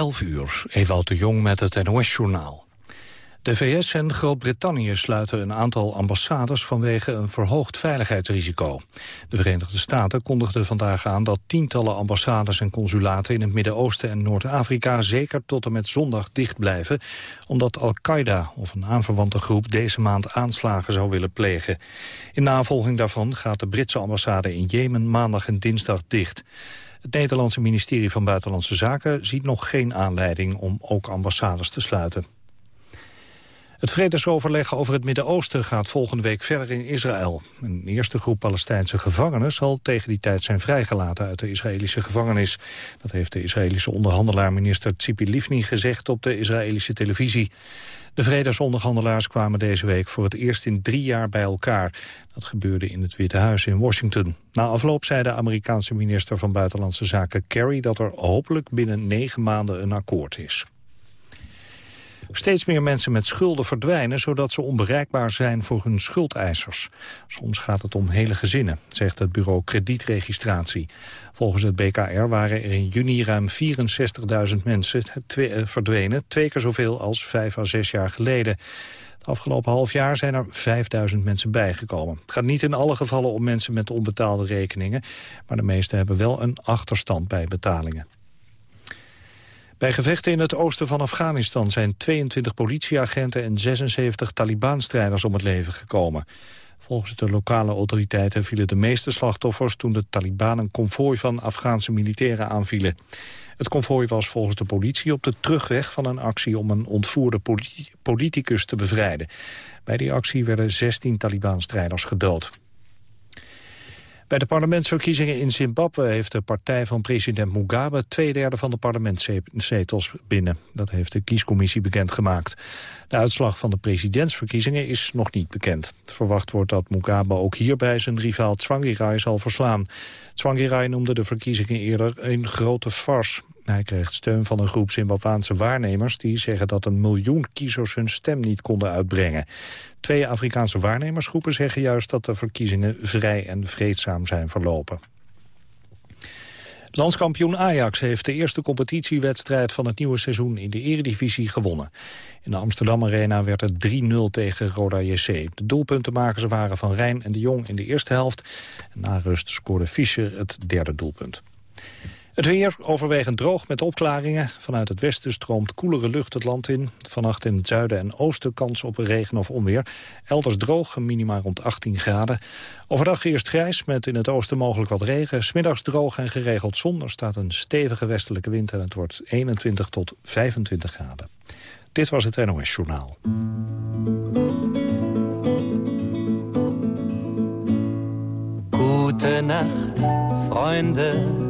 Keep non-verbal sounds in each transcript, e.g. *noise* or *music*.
11 uur, Ewout de Jong met het NOS-journaal. De VS en Groot-Brittannië sluiten een aantal ambassades vanwege een verhoogd veiligheidsrisico. De Verenigde Staten kondigden vandaag aan dat tientallen ambassades en consulaten in het Midden-Oosten en Noord-Afrika zeker tot en met zondag dicht blijven, omdat Al-Qaeda of een aanverwante groep deze maand aanslagen zou willen plegen. In navolging daarvan gaat de Britse ambassade in Jemen maandag en dinsdag dicht. Het Nederlandse ministerie van Buitenlandse Zaken ziet nog geen aanleiding om ook ambassades te sluiten. Het vredesoverleg over het Midden-Oosten gaat volgende week verder in Israël. Een eerste groep Palestijnse gevangenen zal tegen die tijd zijn vrijgelaten uit de Israëlische gevangenis. Dat heeft de Israëlische onderhandelaar minister Tzipi Livni gezegd op de Israëlische televisie. De vredesonderhandelaars kwamen deze week voor het eerst in drie jaar bij elkaar. Dat gebeurde in het Witte Huis in Washington. Na afloop zei de Amerikaanse minister van Buitenlandse Zaken Kerry... dat er hopelijk binnen negen maanden een akkoord is. Steeds meer mensen met schulden verdwijnen... zodat ze onbereikbaar zijn voor hun schuldeisers. Soms gaat het om hele gezinnen, zegt het bureau kredietregistratie. Volgens het BKR waren er in juni ruim 64.000 mensen eh, verdwenen... twee keer zoveel als vijf à zes jaar geleden. Het afgelopen half jaar zijn er 5000 mensen bijgekomen. Het gaat niet in alle gevallen om mensen met onbetaalde rekeningen... maar de meeste hebben wel een achterstand bij betalingen. Bij gevechten in het oosten van Afghanistan zijn 22 politieagenten en 76 Taliban-strijders om het leven gekomen. Volgens de lokale autoriteiten vielen de meeste slachtoffers toen de Taliban een konvooi van Afghaanse militairen aanvielen. Het konvooi was volgens de politie op de terugweg van een actie om een ontvoerde politicus te bevrijden. Bij die actie werden 16 Taliban-strijders gedood. Bij de parlementsverkiezingen in Zimbabwe heeft de partij van president Mugabe twee derde van de parlementszetels binnen. Dat heeft de kiescommissie bekendgemaakt. De uitslag van de presidentsverkiezingen is nog niet bekend. Verwacht wordt dat Mugabe ook hierbij zijn rivaal Tsvangirai zal verslaan. Tsvangirai noemde de verkiezingen eerder een grote farce. Hij kreeg steun van een groep Zimbabwaanse waarnemers... die zeggen dat een miljoen kiezers hun stem niet konden uitbrengen. Twee Afrikaanse waarnemersgroepen zeggen juist dat de verkiezingen vrij en vreedzaam zijn verlopen. Landskampioen Ajax heeft de eerste competitiewedstrijd van het nieuwe seizoen in de eredivisie gewonnen. In de Amsterdam Arena werd het 3-0 tegen Roda JC. De doelpuntenmakers waren Van Rijn en de Jong in de eerste helft. na rust scoorde Fischer het derde doelpunt. Het weer overwegend droog met opklaringen. Vanuit het westen stroomt koelere lucht het land in. Vannacht in het zuiden en oosten kans op regen of onweer. Elders droog, minimaal rond 18 graden. Overdag eerst grijs met in het oosten mogelijk wat regen. Smiddags droog en geregeld zon. Er staat een stevige westelijke wind en het wordt 21 tot 25 graden. Dit was het NOS Journaal. Goedenacht, vrienden.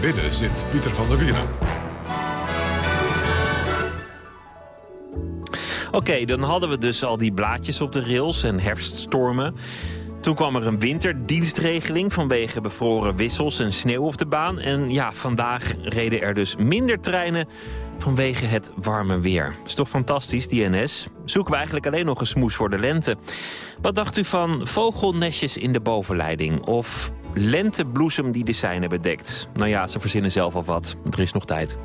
Binnen zit Pieter van der Wielen. Oké, dan hadden we dus al die blaadjes op de rails en herfststormen. Toen kwam er een winterdienstregeling vanwege bevroren wissels en sneeuw op de baan. En ja, vandaag reden er dus minder treinen vanwege het warme weer. Is toch fantastisch, die NS? Zoeken we eigenlijk alleen nog een smoes voor de lente. Wat dacht u van vogelnestjes in de bovenleiding? Of lentebloesem die de seinen bedekt? Nou ja, ze verzinnen zelf al wat. Er is nog tijd.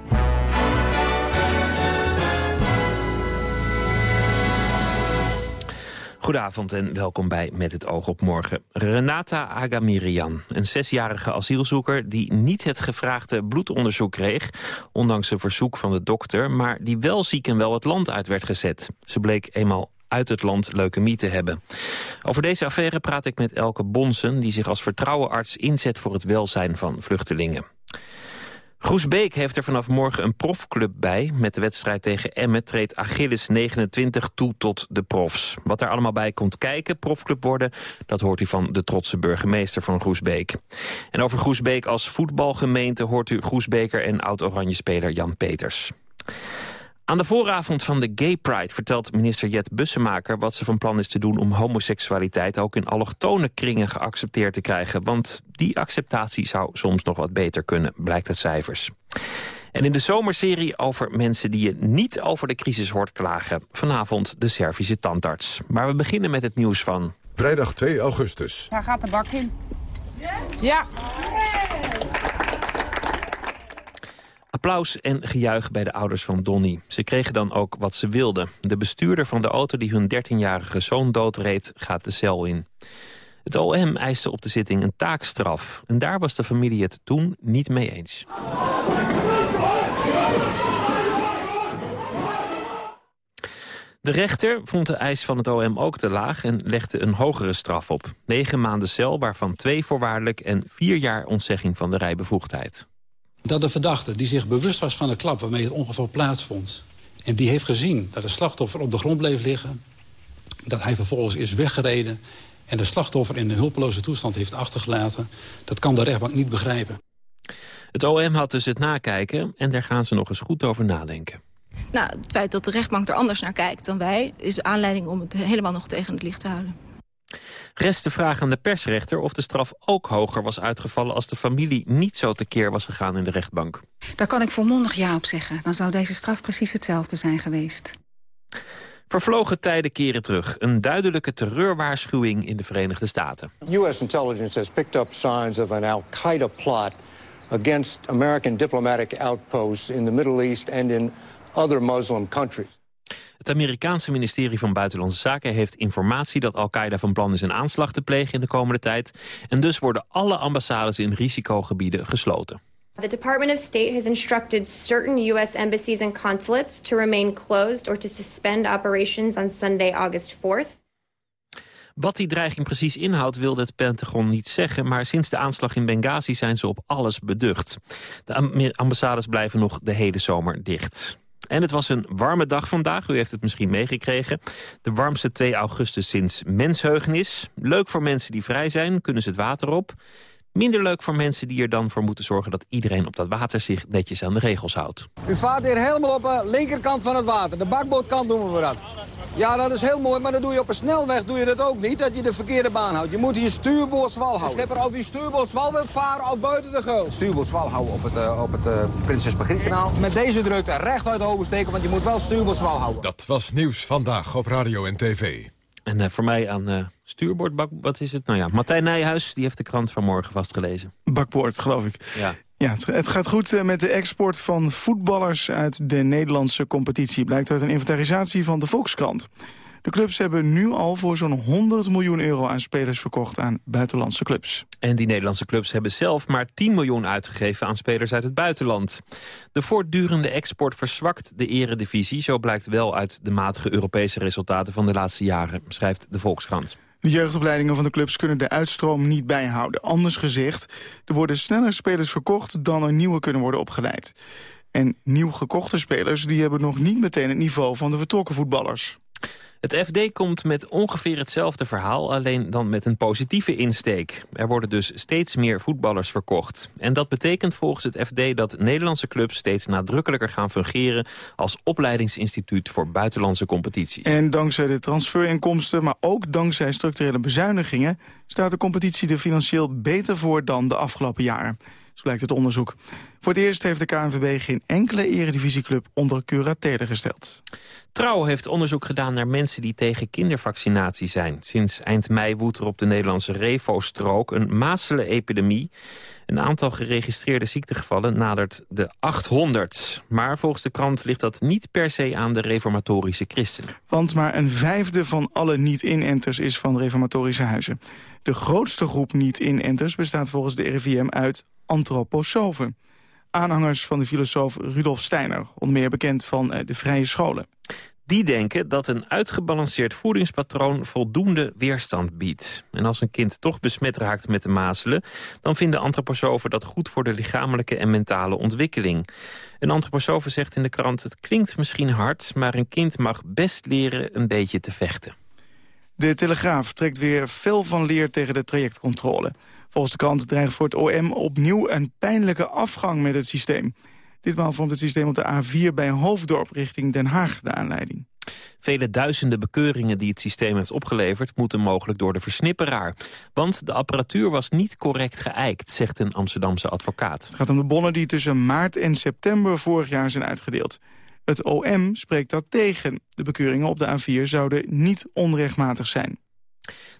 Goedenavond en welkom bij Met het oog op morgen. Renata Agamirian, een zesjarige asielzoeker... die niet het gevraagde bloedonderzoek kreeg... ondanks een verzoek van de dokter... maar die wel ziek en wel het land uit werd gezet. Ze bleek eenmaal uit het land leukemie te hebben. Over deze affaire praat ik met Elke Bonsen... die zich als vertrouwenarts inzet voor het welzijn van vluchtelingen. Groesbeek heeft er vanaf morgen een profclub bij. Met de wedstrijd tegen Emmen treedt Achilles 29 toe tot de profs. Wat er allemaal bij komt kijken, profclub worden... dat hoort u van de trotse burgemeester van Groesbeek. En over Groesbeek als voetbalgemeente... hoort u Groesbeker en oud-Oranje-speler Jan Peters. Aan de vooravond van de Gay Pride vertelt minister Jet Bussemaker... wat ze van plan is te doen om homoseksualiteit... ook in allochtone kringen geaccepteerd te krijgen. Want die acceptatie zou soms nog wat beter kunnen, blijkt uit cijfers. En in de zomerserie over mensen die je niet over de crisis hoort klagen. Vanavond de Servische tandarts. Maar we beginnen met het nieuws van... Vrijdag 2 augustus. Daar gaat de bak in. Ja. Applaus en gejuich bij de ouders van Donny. Ze kregen dan ook wat ze wilden. De bestuurder van de auto die hun 13-jarige zoon doodreed gaat de cel in. Het OM eiste op de zitting een taakstraf. En daar was de familie het toen niet mee eens. De rechter vond de eis van het OM ook te laag en legde een hogere straf op. Negen maanden cel, waarvan twee voorwaardelijk en vier jaar ontzegging van de rijbevoegdheid dat de verdachte die zich bewust was van de klap waarmee het ongeval plaatsvond... en die heeft gezien dat het slachtoffer op de grond bleef liggen... dat hij vervolgens is weggereden en de slachtoffer in een hulpeloze toestand heeft achtergelaten... dat kan de rechtbank niet begrijpen. Het OM had dus het nakijken en daar gaan ze nog eens goed over nadenken. Nou, het feit dat de rechtbank er anders naar kijkt dan wij... is aanleiding om het helemaal nog tegen het licht te houden. Rest de vraag aan de persrechter of de straf ook hoger was uitgevallen... als de familie niet zo tekeer was gegaan in de rechtbank. Daar kan ik volmondig ja op zeggen. Dan zou deze straf precies hetzelfde zijn geweest. Vervlogen tijden keren terug. Een duidelijke terreurwaarschuwing in de Verenigde Staten. U.S. intelligence has picked up signs of an Al-Qaeda plot... against American diplomatic outposts in the Middle East and in other Muslim countries. Het Amerikaanse ministerie van Buitenlandse Zaken heeft informatie dat Al-Qaeda van plan is een aanslag te plegen in de komende tijd. En dus worden alle ambassades in risicogebieden gesloten. The Department of State has instructed certain U.S. embassies and consulates to remain closed or to suspend operations on Sunday, August 4th. Wat die dreiging precies inhoudt wilde het Pentagon niet zeggen... maar sinds de aanslag in Benghazi zijn ze op alles beducht. De ambassades blijven nog de hele zomer dicht. En het was een warme dag vandaag, u heeft het misschien meegekregen. De warmste 2 augustus sinds mensheugenis. Leuk voor mensen die vrij zijn, kunnen ze het water op. Minder leuk voor mensen die er dan voor moeten zorgen... dat iedereen op dat water zich netjes aan de regels houdt. U vaart hier helemaal op de linkerkant van het water. De bakbootkant doen we dat. Ja, dat is heel mooi, maar dan doe je op een snelweg doe je dat ook niet, dat je de verkeerde baan houdt. Je moet hier stuurboordswal houden. Schipper, of je stuurboordswal wilt varen of buiten de geul. Stuurboordswal houden op het, uh, op het uh, Prinses. Met deze drukte recht uit de oversteken, want je moet wel stuurboordswal houden. Dat was nieuws vandaag op radio en tv. En uh, voor mij aan uh, stuurboord, wat is het? Nou ja, Martijn Nijhuis, die heeft de krant vanmorgen vastgelezen. Bakboord, geloof ik. Ja. Ja, het, gaat goed met de export van voetballers uit de Nederlandse competitie. Blijkt uit een inventarisatie van de Volkskrant. De clubs hebben nu al voor zo'n 100 miljoen euro aan spelers verkocht aan buitenlandse clubs. En die Nederlandse clubs hebben zelf maar 10 miljoen uitgegeven aan spelers uit het buitenland. De voortdurende export verzwakt de eredivisie. Zo blijkt wel uit de matige Europese resultaten van de laatste jaren, schrijft de Volkskrant. De jeugdopleidingen van de clubs kunnen de uitstroom niet bijhouden. Anders gezegd, er worden sneller spelers verkocht dan er nieuwe kunnen worden opgeleid. En nieuw gekochte spelers die hebben nog niet meteen het niveau van de vertrokken voetballers. Het FD komt met ongeveer hetzelfde verhaal, alleen dan met een positieve insteek. Er worden dus steeds meer voetballers verkocht. En dat betekent volgens het FD dat Nederlandse clubs steeds nadrukkelijker gaan fungeren als opleidingsinstituut voor buitenlandse competities. En dankzij de transferinkomsten, maar ook dankzij structurele bezuinigingen, staat de competitie er financieel beter voor dan de afgelopen jaren. Zo blijkt het onderzoek. Voor het eerst heeft de KNVB geen enkele eredivisieclub onder curatele gesteld. Trouw heeft onderzoek gedaan naar mensen die tegen kindervaccinatie zijn. Sinds eind mei woedt er op de Nederlandse Revo-strook een mazelen-epidemie. Een aantal geregistreerde ziektegevallen nadert de 800. Maar volgens de krant ligt dat niet per se aan de reformatorische christenen. Want maar een vijfde van alle niet-inenters is van reformatorische huizen. De grootste groep niet-inenters bestaat volgens de RIVM uit antroposofen aanhangers van de filosoof Rudolf Steiner, onder meer bekend van eh, de vrije scholen. Die denken dat een uitgebalanceerd voedingspatroon voldoende weerstand biedt. En als een kind toch besmet raakt met de mazelen... dan vinden antroposofen dat goed voor de lichamelijke en mentale ontwikkeling. Een antroposofe zegt in de krant... het klinkt misschien hard, maar een kind mag best leren een beetje te vechten. De Telegraaf trekt weer fel van leer tegen de trajectcontrole. Volgens de krant dreigt voor het OM opnieuw een pijnlijke afgang met het systeem. Ditmaal vormt het systeem op de A4 bij Hoofddorp richting Den Haag de aanleiding. Vele duizenden bekeuringen die het systeem heeft opgeleverd... moeten mogelijk door de versnipperaar. Want de apparatuur was niet correct geëikt, zegt een Amsterdamse advocaat. Het gaat om de bonnen die tussen maart en september vorig jaar zijn uitgedeeld. Het OM spreekt dat tegen. De bekeuringen op de A4 zouden niet onrechtmatig zijn.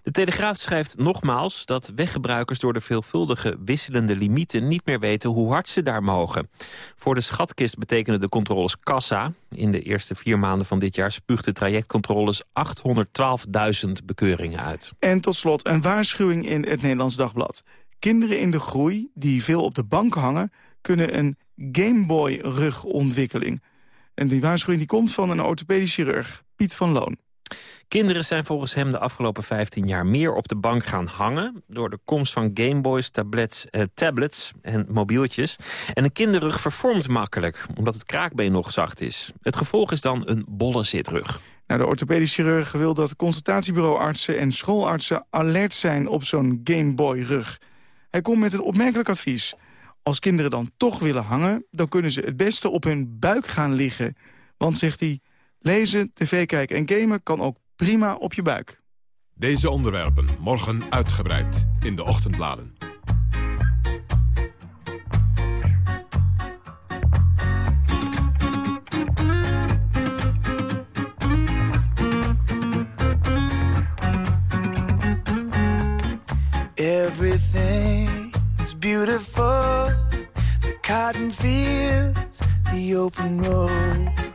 De Telegraaf schrijft nogmaals dat weggebruikers door de veelvuldige wisselende limieten niet meer weten hoe hard ze daar mogen. Voor de schatkist betekenen de controles kassa. In de eerste vier maanden van dit jaar spuugde trajectcontroles 812.000 bekeuringen uit. En tot slot een waarschuwing in het Nederlands Dagblad. Kinderen in de groei die veel op de bank hangen kunnen een Gameboy-rugontwikkeling. En die waarschuwing die komt van een orthopedisch chirurg, Piet van Loon. Kinderen zijn volgens hem de afgelopen 15 jaar meer op de bank gaan hangen... door de komst van Gameboys, tablets, eh, tablets en mobieltjes. En een kinderrug vervormt makkelijk, omdat het kraakbeen nog zacht is. Het gevolg is dan een bolle zitrug. Nou, de orthopedisch chirurg wil dat consultatiebureauartsen en schoolartsen alert zijn op zo'n Gameboy-rug. Hij komt met een opmerkelijk advies. Als kinderen dan toch willen hangen, dan kunnen ze het beste op hun buik gaan liggen. Want, zegt hij, lezen, tv kijken en gamen kan ook prima op je buik. Deze onderwerpen morgen uitgebreid in de ochtendbladen. Everything is beautiful. The cotton fields, the open road,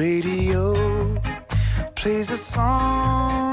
radio plays a song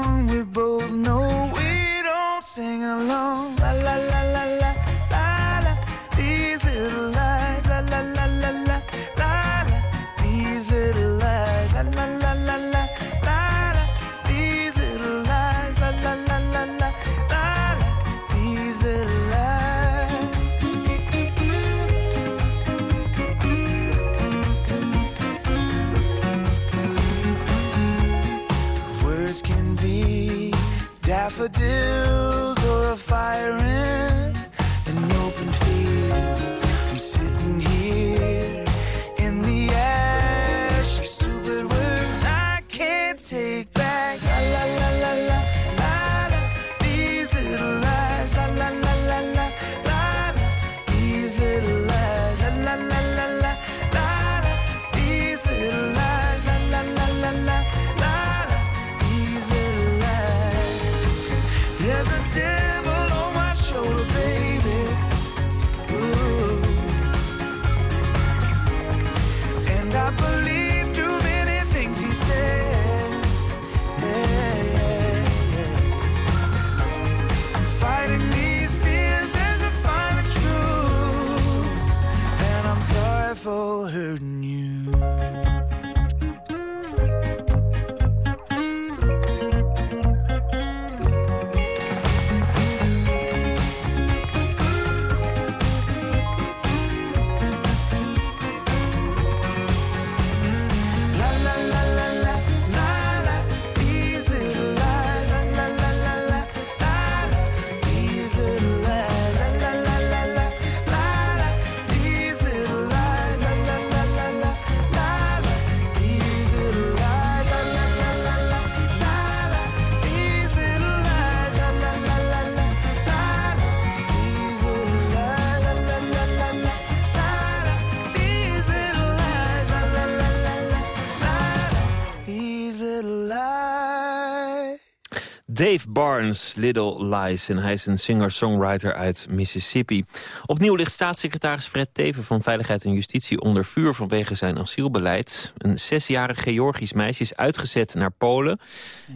Dave Barnes, Little Lies. En hij is een singer-songwriter uit Mississippi. Opnieuw ligt staatssecretaris Fred Teven van Veiligheid en Justitie onder vuur vanwege zijn asielbeleid. Een zesjarig Georgisch meisje is uitgezet naar Polen.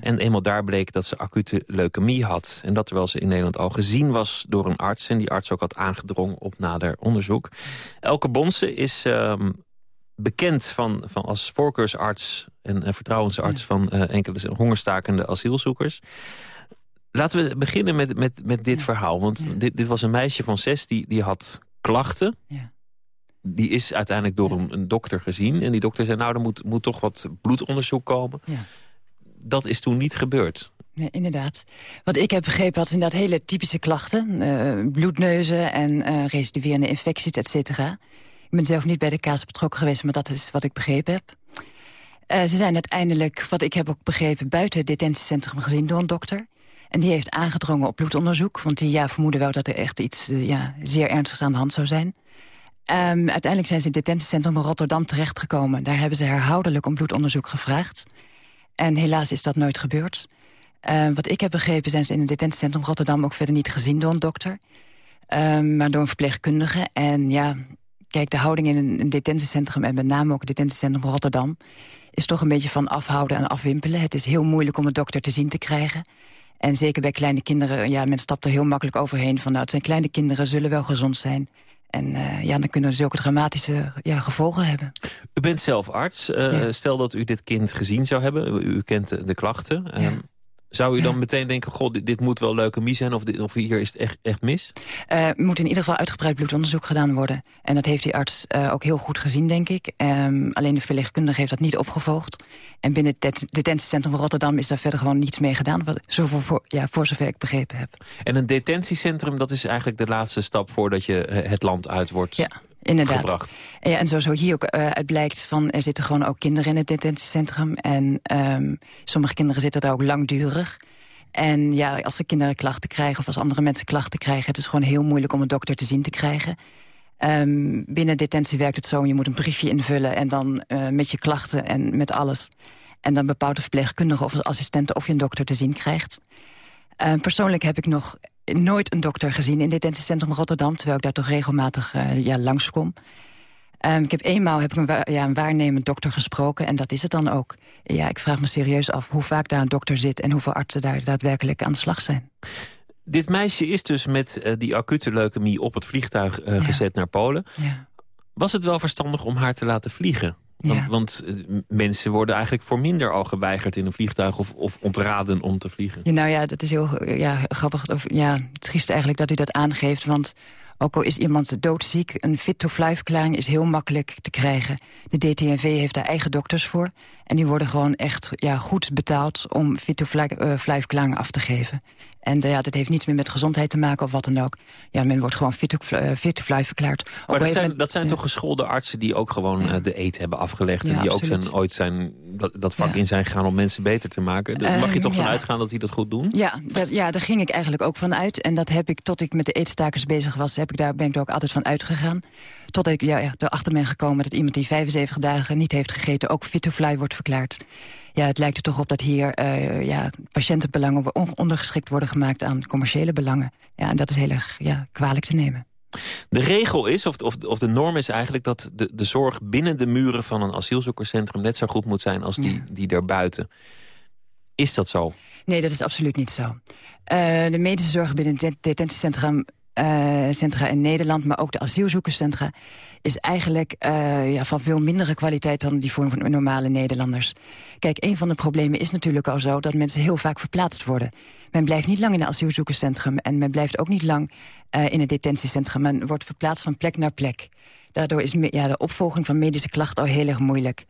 En eenmaal daar bleek dat ze acute leukemie had. En dat terwijl ze in Nederland al gezien was door een arts. En die arts ook had aangedrongen op nader onderzoek. Elke Bonse is ehm, bekend van, van als voorkeursarts en eh, vertrouwensarts van eh, enkele hongerstakende asielzoekers. Laten we beginnen met, met, met dit verhaal. Want dit, dit was een meisje van zes die, die had klachten. Ja. Die is uiteindelijk door een, een dokter gezien. En die dokter zei, nou, er moet, moet toch wat bloedonderzoek komen. Ja. Dat is toen niet gebeurd. Nee, inderdaad. Wat ik heb begrepen had inderdaad hele typische klachten. eh, bloedneuzen en eh recidiverende infecties, et cetera. Ik ben zelf niet bij de kaas betrokken geweest, maar dat is wat ik begrepen heb. Eh, ze zijn uiteindelijk, wat ik heb ook begrepen... buiten het detentiecentrum gezien door een dokter. En die heeft aangedrongen op bloedonderzoek. Want die ja, vermoeden wel dat er echt iets eh, ja, zeer ernstigs aan de hand zou zijn. Ehm, uiteindelijk zijn ze in het detentiecentrum in Rotterdam terechtgekomen. Daar hebben ze herhaaldelijk om bloedonderzoek gevraagd. En helaas is dat nooit gebeurd. Eh, wat ik heb begrepen zijn ze in het detentiecentrum Rotterdam... ook verder niet gezien door een dokter, Ehm, maar door een verpleegkundige. En ja, kijk, de houding in een, een detentiecentrum... en met name ook het detentiecentrum Rotterdam... is toch een beetje van afhouden en afwimpelen. Het is heel moeilijk om een dokter te zien te krijgen. En zeker bij kleine kinderen, ja, men stapt er heel makkelijk overheen... van nou, het zijn kleine kinderen, zullen wel gezond zijn... En eh, ja, dan kunnen er zulke dramatische ja, gevolgen hebben. U bent zelf arts. Eh, Stel dat u dit kind gezien zou hebben. U, u kent de, klachten. Ehm, zou u dan meteen denken, god, dit, dit moet wel leukemie zijn... of, dit, of hier is het echt, echt mis? Eh, Er moet in ieder geval uitgebreid bloedonderzoek gedaan worden. En dat heeft die arts eh, ook heel goed gezien, denk ik. Ehm, alleen de verpleegkundige heeft dat niet opgevolgd. En binnen het det- detentiecentrum van Rotterdam is daar verder gewoon niets mee gedaan. Wat, zo voor, voor- ja, voor zover ik begrepen heb. En een detentiecentrum, dat is eigenlijk de laatste stap... voordat je eh, het land uit wordt Ja, inderdaad. gebracht. En Ja, en zoals zo hier ook eh, uit blijkt, van, er zitten gewoon ook kinderen in het detentiecentrum. En ehm, sommige kinderen zitten daar ook langdurig. En ja, als de kinderen klachten krijgen of als andere mensen klachten krijgen... het is gewoon heel moeilijk om een dokter te zien te krijgen. Ehm, binnen detentie werkt het zo, je moet een briefje invullen... en dan eh, met je klachten en met alles. En dan bepaalt de verpleegkundige of de assistent of je een dokter te zien krijgt. Ehm, persoonlijk heb ik nog nooit een dokter gezien in detentiecentrum Rotterdam... terwijl ik daar toch regelmatig eh, ja, langskom. Ehm, ik heb eenmaal heb ik een, wa- ja, een waarnemend dokter gesproken en dat is het dan ook. Ja, ik vraag me serieus af hoe vaak daar een dokter zit... en hoeveel artsen daar daadwerkelijk aan de slag zijn. Dit meisje is dus met eh, die acute leukemie op het vliegtuig eh, gezet naar Polen. Ja. Was het wel verstandig om haar te laten vliegen? Want, Ja. want eh, mensen worden eigenlijk voor minder al geweigerd in een vliegtuig... of, of ontraden om te vliegen. Ja, nou ja, dat is heel ja, grappig. Of, ja, triest eigenlijk dat u dat aangeeft. Want ook al is iemand doodziek, een fit-to-fly-verklaring is heel makkelijk te krijgen. De DTNV heeft daar eigen dokters voor. En die worden gewoon echt ja, goed betaald om fit-to-fly-verklaringen af te geven. En eh, ja, dat heeft niets meer met gezondheid te maken of wat dan ook. Ja, men wordt gewoon fit-to-fly eh, fit-to-fly verklaard. Ook al Maar dat zijn, men- dat zijn toch geschoolde artsen die ook gewoon eh, de eet hebben afgelegd... Ja, en die ook zijn, ooit zijn, dat, dat vak in zijn gegaan om mensen beter te maken. Daar mag je Ehm, toch van ja. uitgaan dat die dat goed doen? Ja, dat, ja, daar ging ik eigenlijk ook van uit. En dat heb ik, tot ik met de eetstakers bezig was... Heb ik daar, ben ik er ook altijd van uitgegaan. Totdat ik ja, ja, erachter ben gekomen dat iemand die 75 dagen niet heeft gegeten... ook fit to fly wordt verklaard. Ja, het lijkt er toch op dat hier eh, ja, patiëntenbelangen... on- ondergeschikt worden gemaakt aan commerciële belangen. Ja, en dat is heel erg ja, kwalijk te nemen. De regel is, of, of, of de norm is eigenlijk... dat de, de zorg binnen de muren van een asielzoekerscentrum... net zo goed moet zijn als die, die daarbuiten. Is dat zo? Nee, dat is absoluut niet zo. Eh, de medische zorg binnen het detentiecentrum eh, centra in Nederland... maar ook de asielzoekerscentra... is eigenlijk eh, ja, van veel mindere kwaliteit dan die voor normale Nederlanders. Kijk, een van de problemen is natuurlijk al zo... dat mensen heel vaak verplaatst worden. Men blijft niet lang in een asielzoekerscentrum... en men blijft ook niet lang eh, in het detentiecentrum. Men wordt verplaatst van plek naar plek. Daardoor is ja, de opvolging van medische klachten al heel erg moeilijk.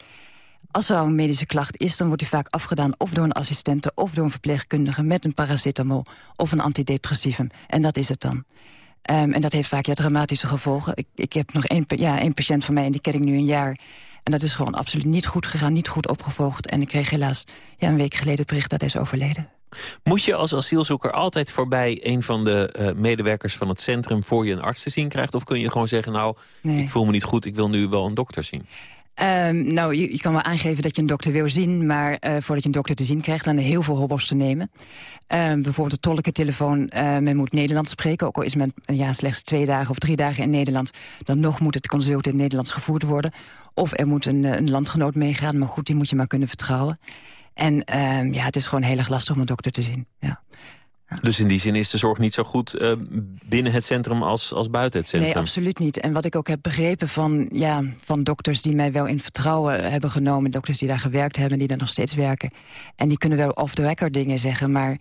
Als er al een medische klacht is, dan wordt die vaak afgedaan... of door een assistente of door een verpleegkundige... met een paracetamol of een antidepressivum. En dat is het dan. Ehm, en dat heeft vaak ja, dramatische gevolgen. Ik, ik heb nog één, ja, één patiënt van mij en die ken ik nu een jaar. En dat is gewoon absoluut niet goed gegaan, niet goed opgevolgd. En ik kreeg helaas ja, een week geleden het bericht dat hij is overleden. Moet je als asielzoeker altijd voorbij een van de eh, medewerkers van het centrum... voor je een arts te zien krijgt? Of kun je gewoon zeggen, nou, Nee. ik voel me niet goed... ik wil nu wel een dokter zien? Ehm, nou, je, kan wel aangeven dat je een dokter wil zien... maar eh, voordat je een dokter te zien krijgt, dan heel veel hobbels te nemen. Ehm, bijvoorbeeld de tolkentelefoon, eh, men moet Nederlands spreken... ook al is men eh, ja, slechts twee dagen of drie dagen in Nederland... dan nog moet het consult in Nederlands gevoerd worden. Of er moet een, een landgenoot meegaan, maar goed, die moet je maar kunnen vertrouwen. En ehm, ja, het is gewoon heel erg lastig om een dokter te zien. Ja. Dus in die zin is de zorg niet zo goed eh, binnen het centrum als, als buiten het centrum? Nee, absoluut niet. En wat ik ook heb begrepen van, ja, van dokters die mij wel in vertrouwen hebben genomen... dokters die daar gewerkt hebben, die daar nog steeds werken... en die kunnen wel off the record dingen zeggen, maar...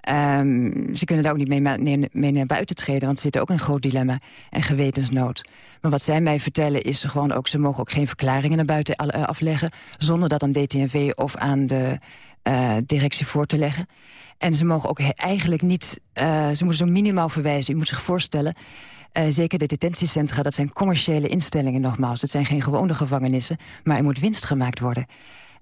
ehm, ze kunnen daar ook niet mee, mee, mee naar buiten treden... want ze zitten ook in een groot dilemma en gewetensnood. Maar wat zij mij vertellen is gewoon ook... ze mogen ook geen verklaringen naar buiten eh, afleggen... zonder dat aan DTNV of aan de eh, directie voor te leggen. En ze mogen ook eigenlijk niet... eh, ze moeten zo minimaal verwijzen. U moet zich voorstellen... eh, zeker de detentiecentra, dat zijn commerciële instellingen nogmaals. Het zijn geen gewone gevangenissen, maar er moet winst gemaakt worden.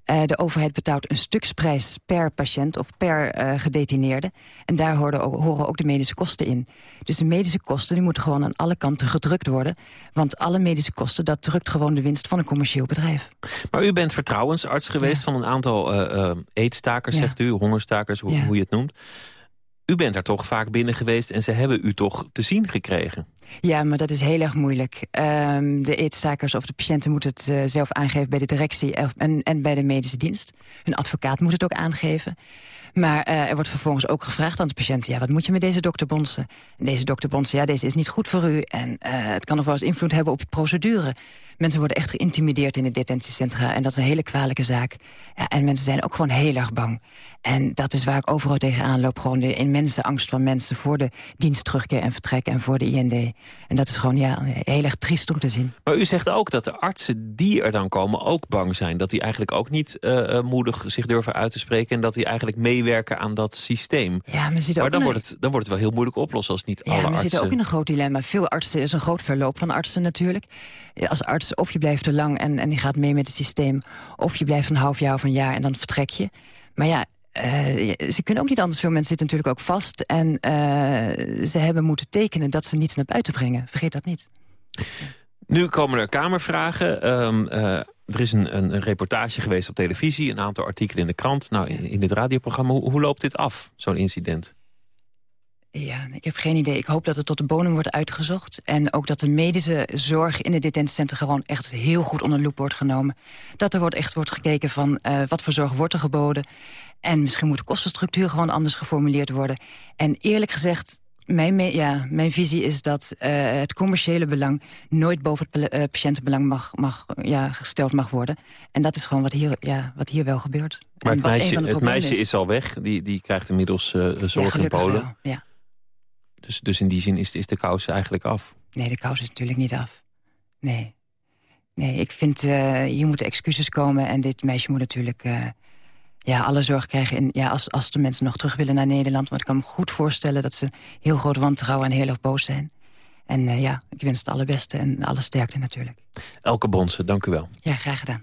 Eh, de overheid betaalt een stuksprijs per patiënt of per eh, gedetineerde. En daar horen ook, horen ook de medische kosten in. Dus de medische kosten die moeten gewoon aan alle kanten gedrukt worden. Want alle medische kosten, dat drukt gewoon de winst van een commercieel bedrijf. Maar u bent vertrouwensarts geweest van een aantal eh, eetstakers, Ja. zegt u, hongerstakers, hoe, Ja. hoe je het noemt. U bent daar toch vaak binnen geweest en ze hebben u toch te zien gekregen. Ja, maar dat is heel erg moeilijk. Ehm, de eetstakers of de patiënten moeten het eh, zelf aangeven bij de directie en, en, bij de medische dienst. Hun advocaat moet het ook aangeven. Maar eh, er wordt vervolgens ook gevraagd aan de patiënt... ja, wat moet je met deze dokter bonsen? En deze dokter bonsen, ja, deze is niet goed voor u... en eh, het kan nog wel eens invloed hebben op de procedure. Mensen worden echt geïntimideerd in de detentiecentra... en dat is een hele kwalijke zaak. Ja, en mensen zijn ook gewoon heel erg bang. En dat is waar ik overal tegenaan loop. Gewoon de immense angst van mensen voor de dienstterugkeer en vertrek... en voor de IND. En dat is gewoon ja, heel erg triest om te zien. Maar u zegt ook dat de artsen die er dan komen ook bang zijn. Dat die eigenlijk ook niet eh, eh, moedig zich durven uit te spreken... en dat die eigenlijk meewerken aan dat systeem. Ja, maar, Maar dan wordt, het, dan wordt het wel heel moeilijk oplossen als niet Ja, alle we artsen... zitten ook in een groot dilemma. Veel artsen is een groot verloop van artsen natuurlijk. Als arts, of je blijft te lang en, en je gaat mee met het systeem... of je blijft een half jaar of een jaar en dan vertrek je. Maar ja, eh, ze kunnen ook niet anders. Veel mensen zitten natuurlijk ook vast. En eh, ze hebben moeten tekenen dat ze niets naar buiten brengen. Vergeet dat niet. Nu komen er kamervragen. Ehm, eh, er is een, een, een reportage geweest op televisie, een aantal artikelen in de krant. Nou, in, in dit radioprogramma, hoe, hoe loopt dit af, zo'n incident? Ja, ik heb geen idee. Ik hoop dat het tot de bodem wordt uitgezocht. En ook dat de medische zorg in de detentiecentra gewoon echt heel goed onder de loep wordt genomen. Dat er wordt echt wordt gekeken van eh, wat voor zorg wordt er geboden. En misschien moet de kostenstructuur gewoon anders geformuleerd worden. En eerlijk gezegd, mijn, ja, mijn visie is dat eh, het commerciële belang... nooit boven het eh, patiëntenbelang mag, mag, ja, gesteld mag worden. En dat is gewoon wat hier, ja, wat hier wel gebeurt. Maar En het meisje, het meisje is al weg. Die, die krijgt inmiddels Ja, zorg in Polen. wel, ja. Dus, dus in die zin is, is de kous eigenlijk af. Nee, de kous is natuurlijk niet af. Nee. Nee, ik vind, eh, hier moeten excuses komen. En dit meisje moet natuurlijk eh, ja, alle zorg krijgen... In, ja, als, als de mensen nog terug willen naar Nederland. Want ik kan me goed voorstellen dat ze heel groot wantrouwen... en heel erg boos zijn. En eh, ja, ik wens het allerbeste en alle sterkte natuurlijk. Elke Bonse, dank u wel. Ja, graag gedaan.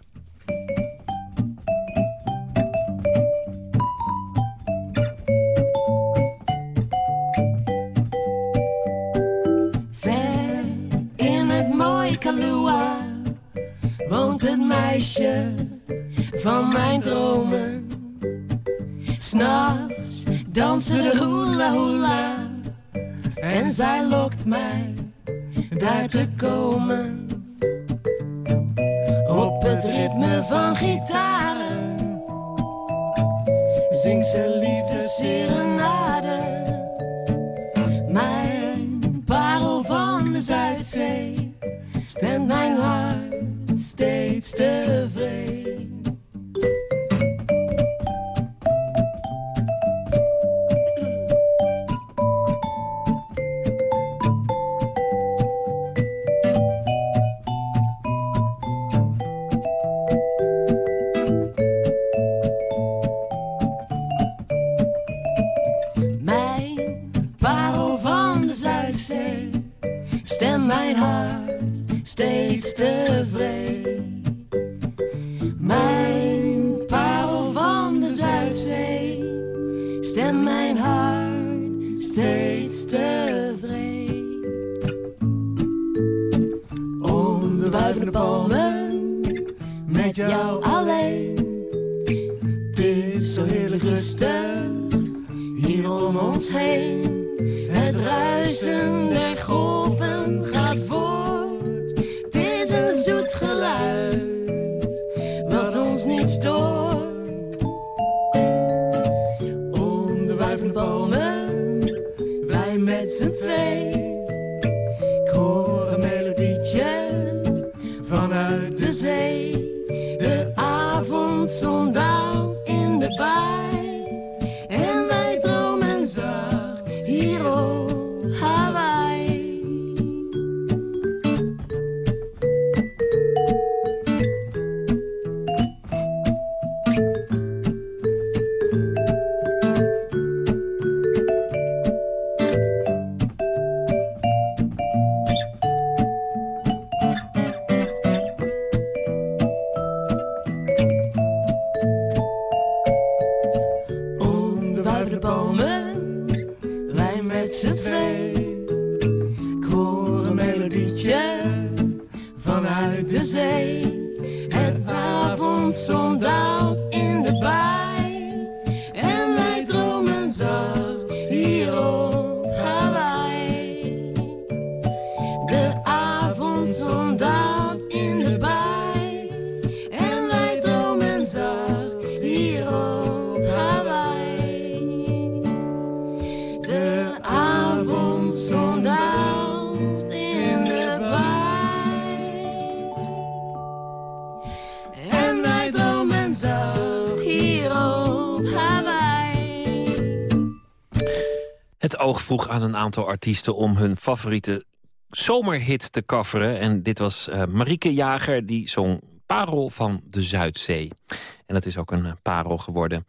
Dansen de hula en zij lokt mij daar te komen. Op het ritme van gitaren zingt ze liefdesserenade. met z'n twee. Ik hoor een melodietje vanuit de zee. De avond stond in de baai. Artiesten om hun favoriete zomerhit te coveren. En dit was eh, Marieke Jager, die zong Parel van de Zuidzee. En dat is ook een eh, parel geworden.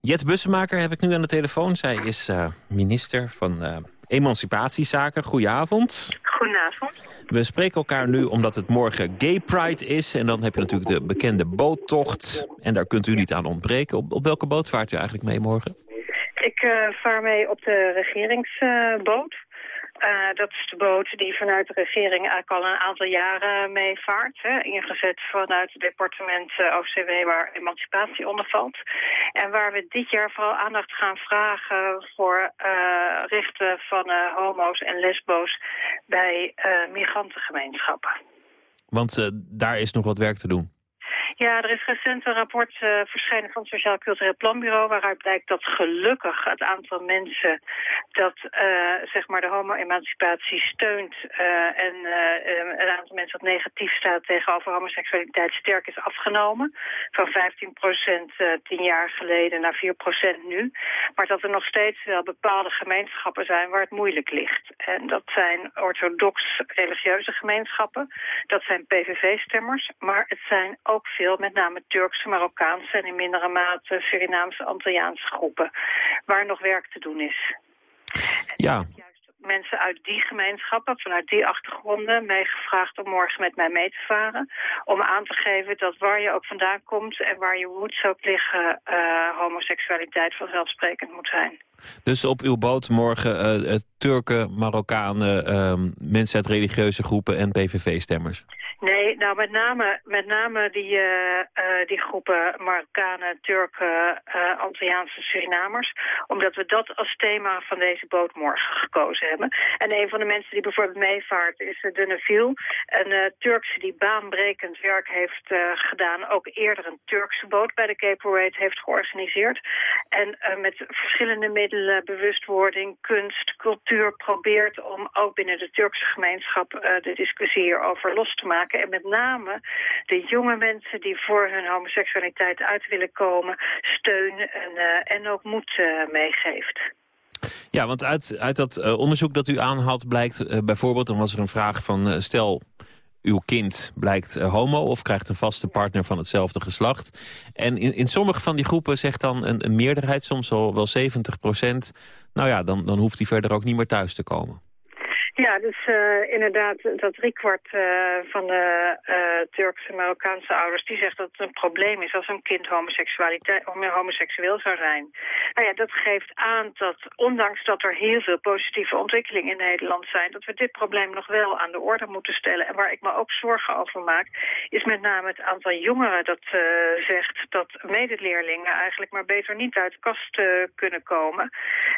Jet Bussemaker heb ik nu aan de telefoon. Zij is eh, minister van Emancipatiezaken. Goedenavond. Goedenavond. We spreken elkaar nu omdat het morgen Gay Pride is. En dan heb je natuurlijk de bekende boottocht. En daar kunt u niet aan ontbreken. Op, op welke boot vaart u eigenlijk mee morgen? Ik eh, vaar mee op de regeringsboot. Eh, dat is de boot die vanuit de regering eigenlijk al een aantal jaren meevaart. Hè, ingezet vanuit het departement eh, OCW waar emancipatie onder valt. En waar we dit jaar vooral aandacht gaan vragen voor rechten van homo's en lesbo's bij migrantengemeenschappen. Want daar is nog wat werk te doen. Ja, er is recent een rapport eh, verschenen van het Sociaal Cultureel Planbureau... waaruit blijkt dat gelukkig het aantal mensen dat eh, zeg maar de homo-emancipatie steunt... eh, en het aantal mensen dat negatief staat tegenover homoseksualiteit sterk is afgenomen. Van 15 procent tien jaar geleden naar 4 procent nu. Maar dat er nog steeds wel bepaalde gemeenschappen zijn waar het moeilijk ligt. En dat zijn orthodox religieuze gemeenschappen. Dat zijn PVV-stemmers. Maar het zijn ook veel, met name Turkse, Marokkaanse en in mindere mate Surinaamse, Antilliaanse groepen. Waar nog werk te doen is. Ja, Mensen uit die gemeenschappen, vanuit die achtergronden, meegevraagd om morgen met mij mee te varen. Om aan te geven dat waar je ook vandaan komt en waar je roots ook liggen, eh, homoseksualiteit vanzelfsprekend moet zijn. dus op uw boot morgen eh, Turken, Marokkanen, ehm, mensen uit religieuze groepen en PVV-stemmers. Nee, nou met name, met name die, eh, eh, die groepen Marokkanen, Turken, eh Antilliaanse Surinamers. Omdat we dat als thema van deze boot morgen gekozen hebben. En een van de mensen die bijvoorbeeld meevaart is uh. Een Turkse die baanbrekend werk heeft gedaan. Ook eerder een Turkse boot bij de Cape Parade heeft georganiseerd. En met verschillende middelen, bewustwording, kunst, cultuur probeert om ook binnen de Turkse gemeenschap de discussie hierover los te maken. En met name de jonge mensen die voor hun homoseksualiteit uit willen komen, steun en, eh, en ook moed eh, meegeeft. Ja, want uit, uit dat eh, onderzoek dat u aanhaalt blijkt bijvoorbeeld... dan was er een vraag van stel uw kind blijkt homo... of krijgt een vaste partner van hetzelfde geslacht. En in, in sommige van die groepen zegt dan een, meerderheid... soms wel, wel 70 procent... nou ja, dan, dan hoeft hij verder ook niet meer thuis te komen. Ja, dus eh, inderdaad, dat driekwart uh, van de uh, Turkse Marokkaanse ouders... die zegt dat het een probleem is als een kind homoseksualiteit, homoseksueel zou zijn. Nou ja, dat geeft aan dat ondanks dat er heel veel positieve ontwikkelingen in Nederland zijn... dat we dit probleem nog wel aan de orde moeten stellen. En waar ik me ook zorgen over maak, is met name het aantal jongeren dat zegt... dat medeleerlingen eigenlijk maar beter niet uit de kast kunnen komen.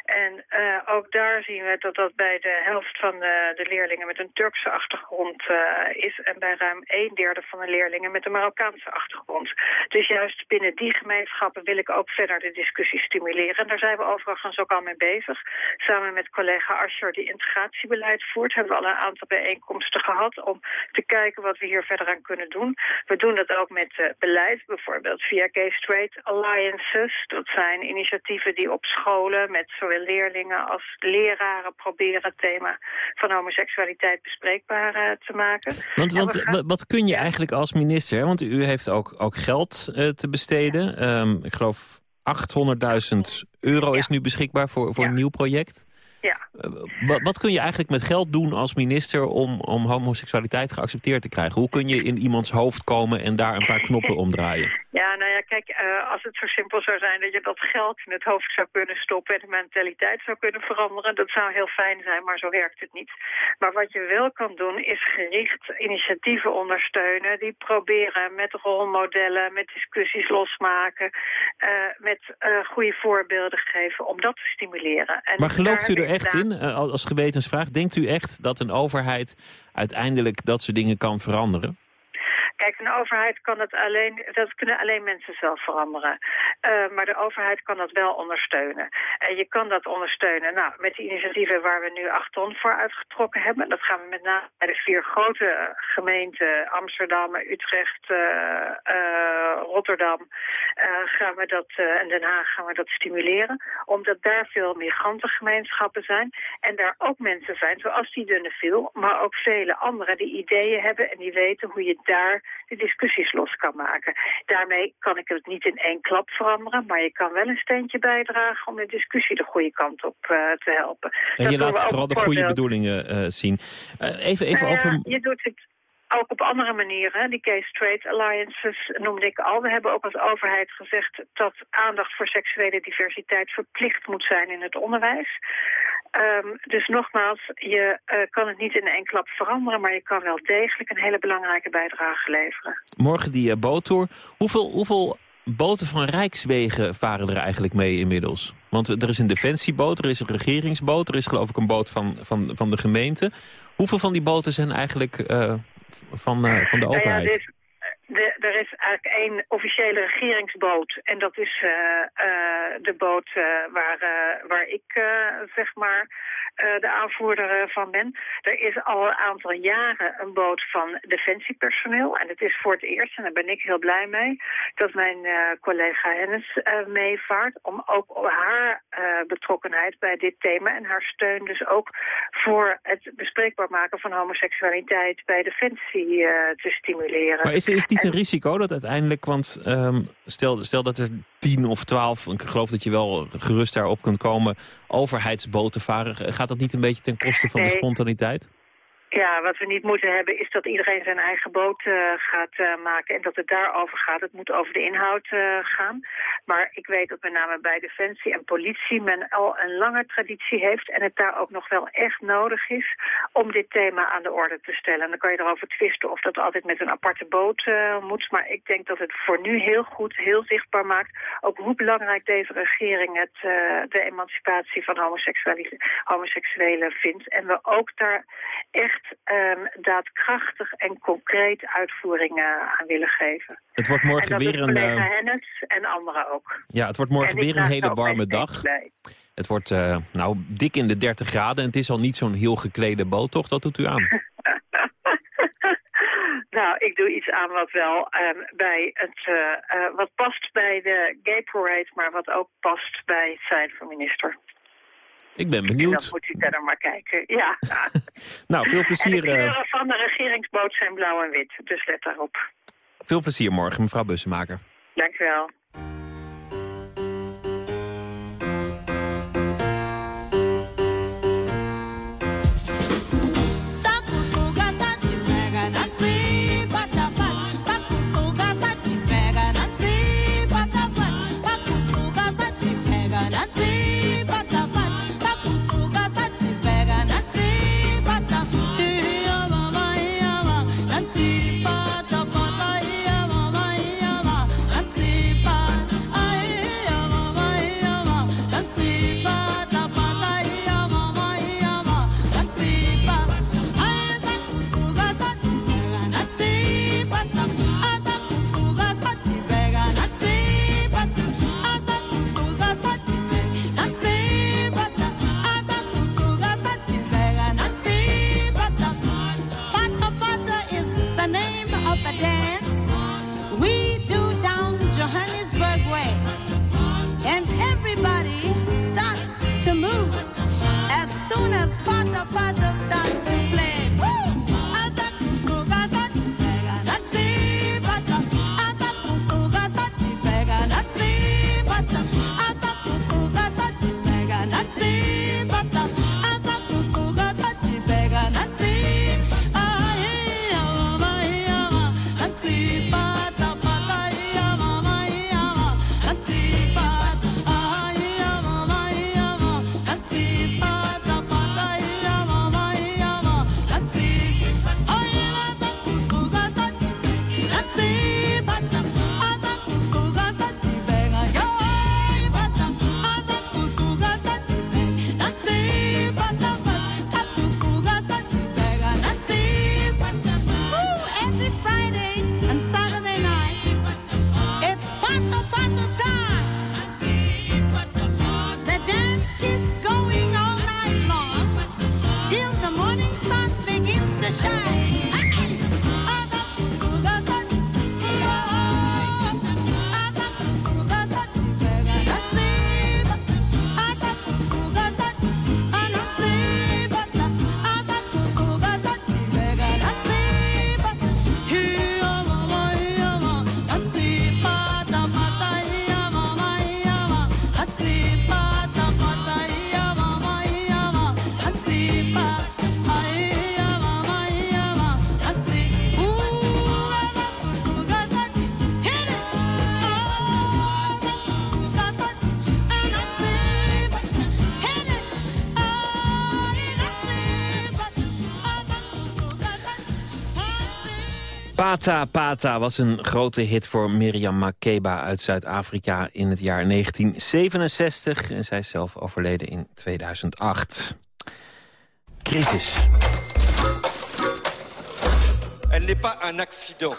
En ook daar zien we dat dat bij de helft van de de, de leerlingen met een Turkse achtergrond eh, is en bij ruim een derde van de leerlingen met een Marokkaanse achtergrond. Dus juist binnen die gemeenschappen wil ik ook verder de discussie stimuleren. En daar zijn we overigens ook al mee bezig. Samen met collega Asscher die integratiebeleid voert, hebben we al een aantal bijeenkomsten gehad om te kijken wat we hier verder aan kunnen doen. We doen dat ook met eh, beleid, bijvoorbeeld via Gay Straight Alliances. Dat zijn initiatieven die op scholen met zowel leerlingen als leraren proberen het thema van homoseksualiteit bespreekbaar eh, te maken. Want we wat, gaan- wat, wat kun je eigenlijk als minister, want u heeft ook, ook geld eh, te besteden. Ehm, ik geloof 800.000 euro is nu beschikbaar voor, voor een nieuw project. Ja. Wat, wat kun je eigenlijk met geld doen als minister om, om homoseksualiteit geaccepteerd te krijgen? Hoe kun je in iemands hoofd komen en daar een paar knoppen omdraaien? Ja, nou ja, kijk, eh, als het zo simpel zou zijn dat je dat geld in het hoofd zou kunnen stoppen en de mentaliteit zou kunnen veranderen, dat zou heel fijn zijn, maar zo werkt het niet. Maar wat je wel kan doen, is gericht initiatieven ondersteunen die proberen met rolmodellen, met discussies losmaken, eh, met eh, goede voorbeelden geven om dat te stimuleren. En Maar gelooft u er echt in, als gewetensvraag, denkt u echt dat een overheid uiteindelijk dat soort dingen kan veranderen? Kijk, een overheid kan het alleen, dat kunnen alleen mensen zelf veranderen. Eh, maar de overheid kan dat wel ondersteunen. En je kan dat ondersteunen nou, met de initiatieven waar we nu acht ton voor uitgetrokken hebben. Dat gaan we met name bij de vier grote gemeenten, Amsterdam, Utrecht, eh, eh, Rotterdam, gaan we dat, en Den Haag gaan we dat stimuleren. Omdat daar veel migrantengemeenschappen zijn. En daar ook mensen zijn, zoals die Dunneviel, maar ook vele anderen die ideeën hebben en die weten hoe je daar de discussies los kan maken. Daarmee kan ik het niet in één klap veranderen, maar je kan wel een steentje bijdragen om de discussie de goede kant op eh, te helpen. En je laat vooral de goede bedoelingen eh, zien. Eh, even even nou over... je doet het ook op andere manieren. Die Gay Straight Alliances noemde ik al. We hebben ook als overheid gezegd dat aandacht voor seksuele diversiteit verplicht moet zijn in het onderwijs. Ehm, dus nogmaals, je eh, kan het niet in één klap veranderen, maar je kan wel degelijk een hele belangrijke bijdrage leveren. Morgen die uh. Hoeveel, hoeveel boten van Rijkswegen varen er eigenlijk mee inmiddels? Want er is een defensieboot, er is een regeringsboot... er is geloof ik een boot van, van, van de gemeente. Hoeveel van die boten zijn eigenlijk uh, van, uh, van de Nou overheid? Ja, dit, de, er is eigenlijk één officiële regeringsboot. En dat is uh, uh, de boot uh, waar, waar ik zeg maar de aanvoerder van ben. Er is al een aantal jaren een boot van defensiepersoneel. En het is voor het eerst, en daar ben ik heel blij mee, dat mijn collega Hennis meevaart. Om ook haar betrokkenheid bij dit thema en haar steun dus ook voor het bespreekbaar maken van homoseksualiteit bij Defensie te stimuleren. Maar is, is niet een risico dat uiteindelijk, want um, stel, stel dat er tien of twaalf, ik geloof dat je wel gerust daarop kunt komen, overheidsboten varen, gaat dat niet een beetje ten koste van nee. de spontaniteit? Ja, wat we niet moeten hebben is dat iedereen zijn eigen boot uh, gaat uh, maken en dat het daarover gaat. Het moet over de inhoud uh, gaan. Maar ik weet dat met name bij Defensie en politie men al een lange traditie heeft en het daar ook nog wel echt nodig is om dit thema aan de orde te stellen. En dan kan je erover twisten of dat altijd met een aparte boot moet. Maar ik denk dat het voor nu heel goed, heel zichtbaar maakt ook hoe belangrijk deze regering het, de emancipatie van homoseksuelen vindt. En we ook daar echt Um, daadkrachtig en concreet uitvoeringen aan willen geven. Het wordt morgen en dat weer een. collega Hennis en anderen ook. Ja, het wordt morgen weer een hele warme dag. Bij. Het wordt uh, nou dik in de 30 graden en het is al niet zo'n heel geklede boot, toch? Dat doet u aan. *laughs* nou, ik doe iets aan wat wel um, bij het, uh, wat past bij de gay parade, maar wat ook past bij het zijn van minister. Ik ben benieuwd. En dan moet u verder maar kijken, ja. *laughs* nou, veel plezier. De kleuren van de regeringsboot zijn blauw en wit, dus let daarop. Veel plezier morgen, mevrouw Bussemaker. Dank u wel. Pata Pata was een grote hit voor Miriam Makeba uit Zuid-Afrika in het jaar 1967. En zij is zelf overleden in 2008. Crisis. Elle n'est pas un accident.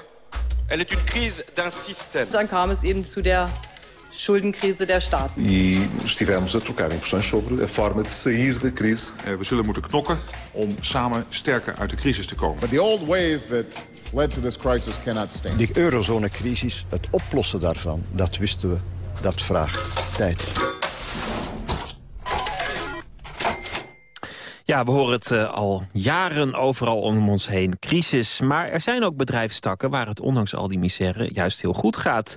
Elle est une crise d'un système. Dann kam es eben zu der Schuldenkrise der Staaten. E estivemos a trocar impressões sobre a forma de sair da crise. We zullen moeten knokken om samen sterker uit de crisis te komen. But the old ways that led to this crisis cannot stand. Die eurozonecrisis, het oplossen daarvan, dat wisten we, dat vraagt tijd. Ja, we horen het eh, al jaren overal om ons heen. Crisis. Maar er zijn ook bedrijfstakken waar het ondanks al die misère juist heel goed gaat.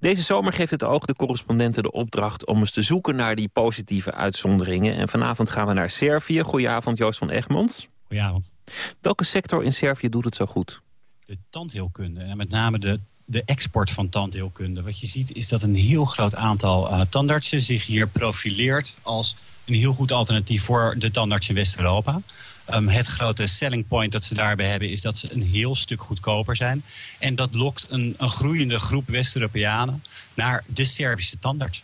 Deze zomer geeft het oog de correspondenten de opdracht om eens te zoeken naar die positieve uitzonderingen. En vanavond gaan we naar Servië. Goedenavond Joost van Egmond. Goedenavond. Welke sector in Servië doet het zo goed? De tandheelkunde en met name de, de export van tandheelkunde. Wat je ziet is dat een heel groot aantal uh, tandartsen zich hier profileert als een heel goed alternatief voor de tandarts in West-Europa. Um, het grote selling point dat ze daarbij hebben is dat ze een heel stuk goedkoper zijn. En dat lokt een, een groeiende groep West-Europeanen naar de Servische tandarts.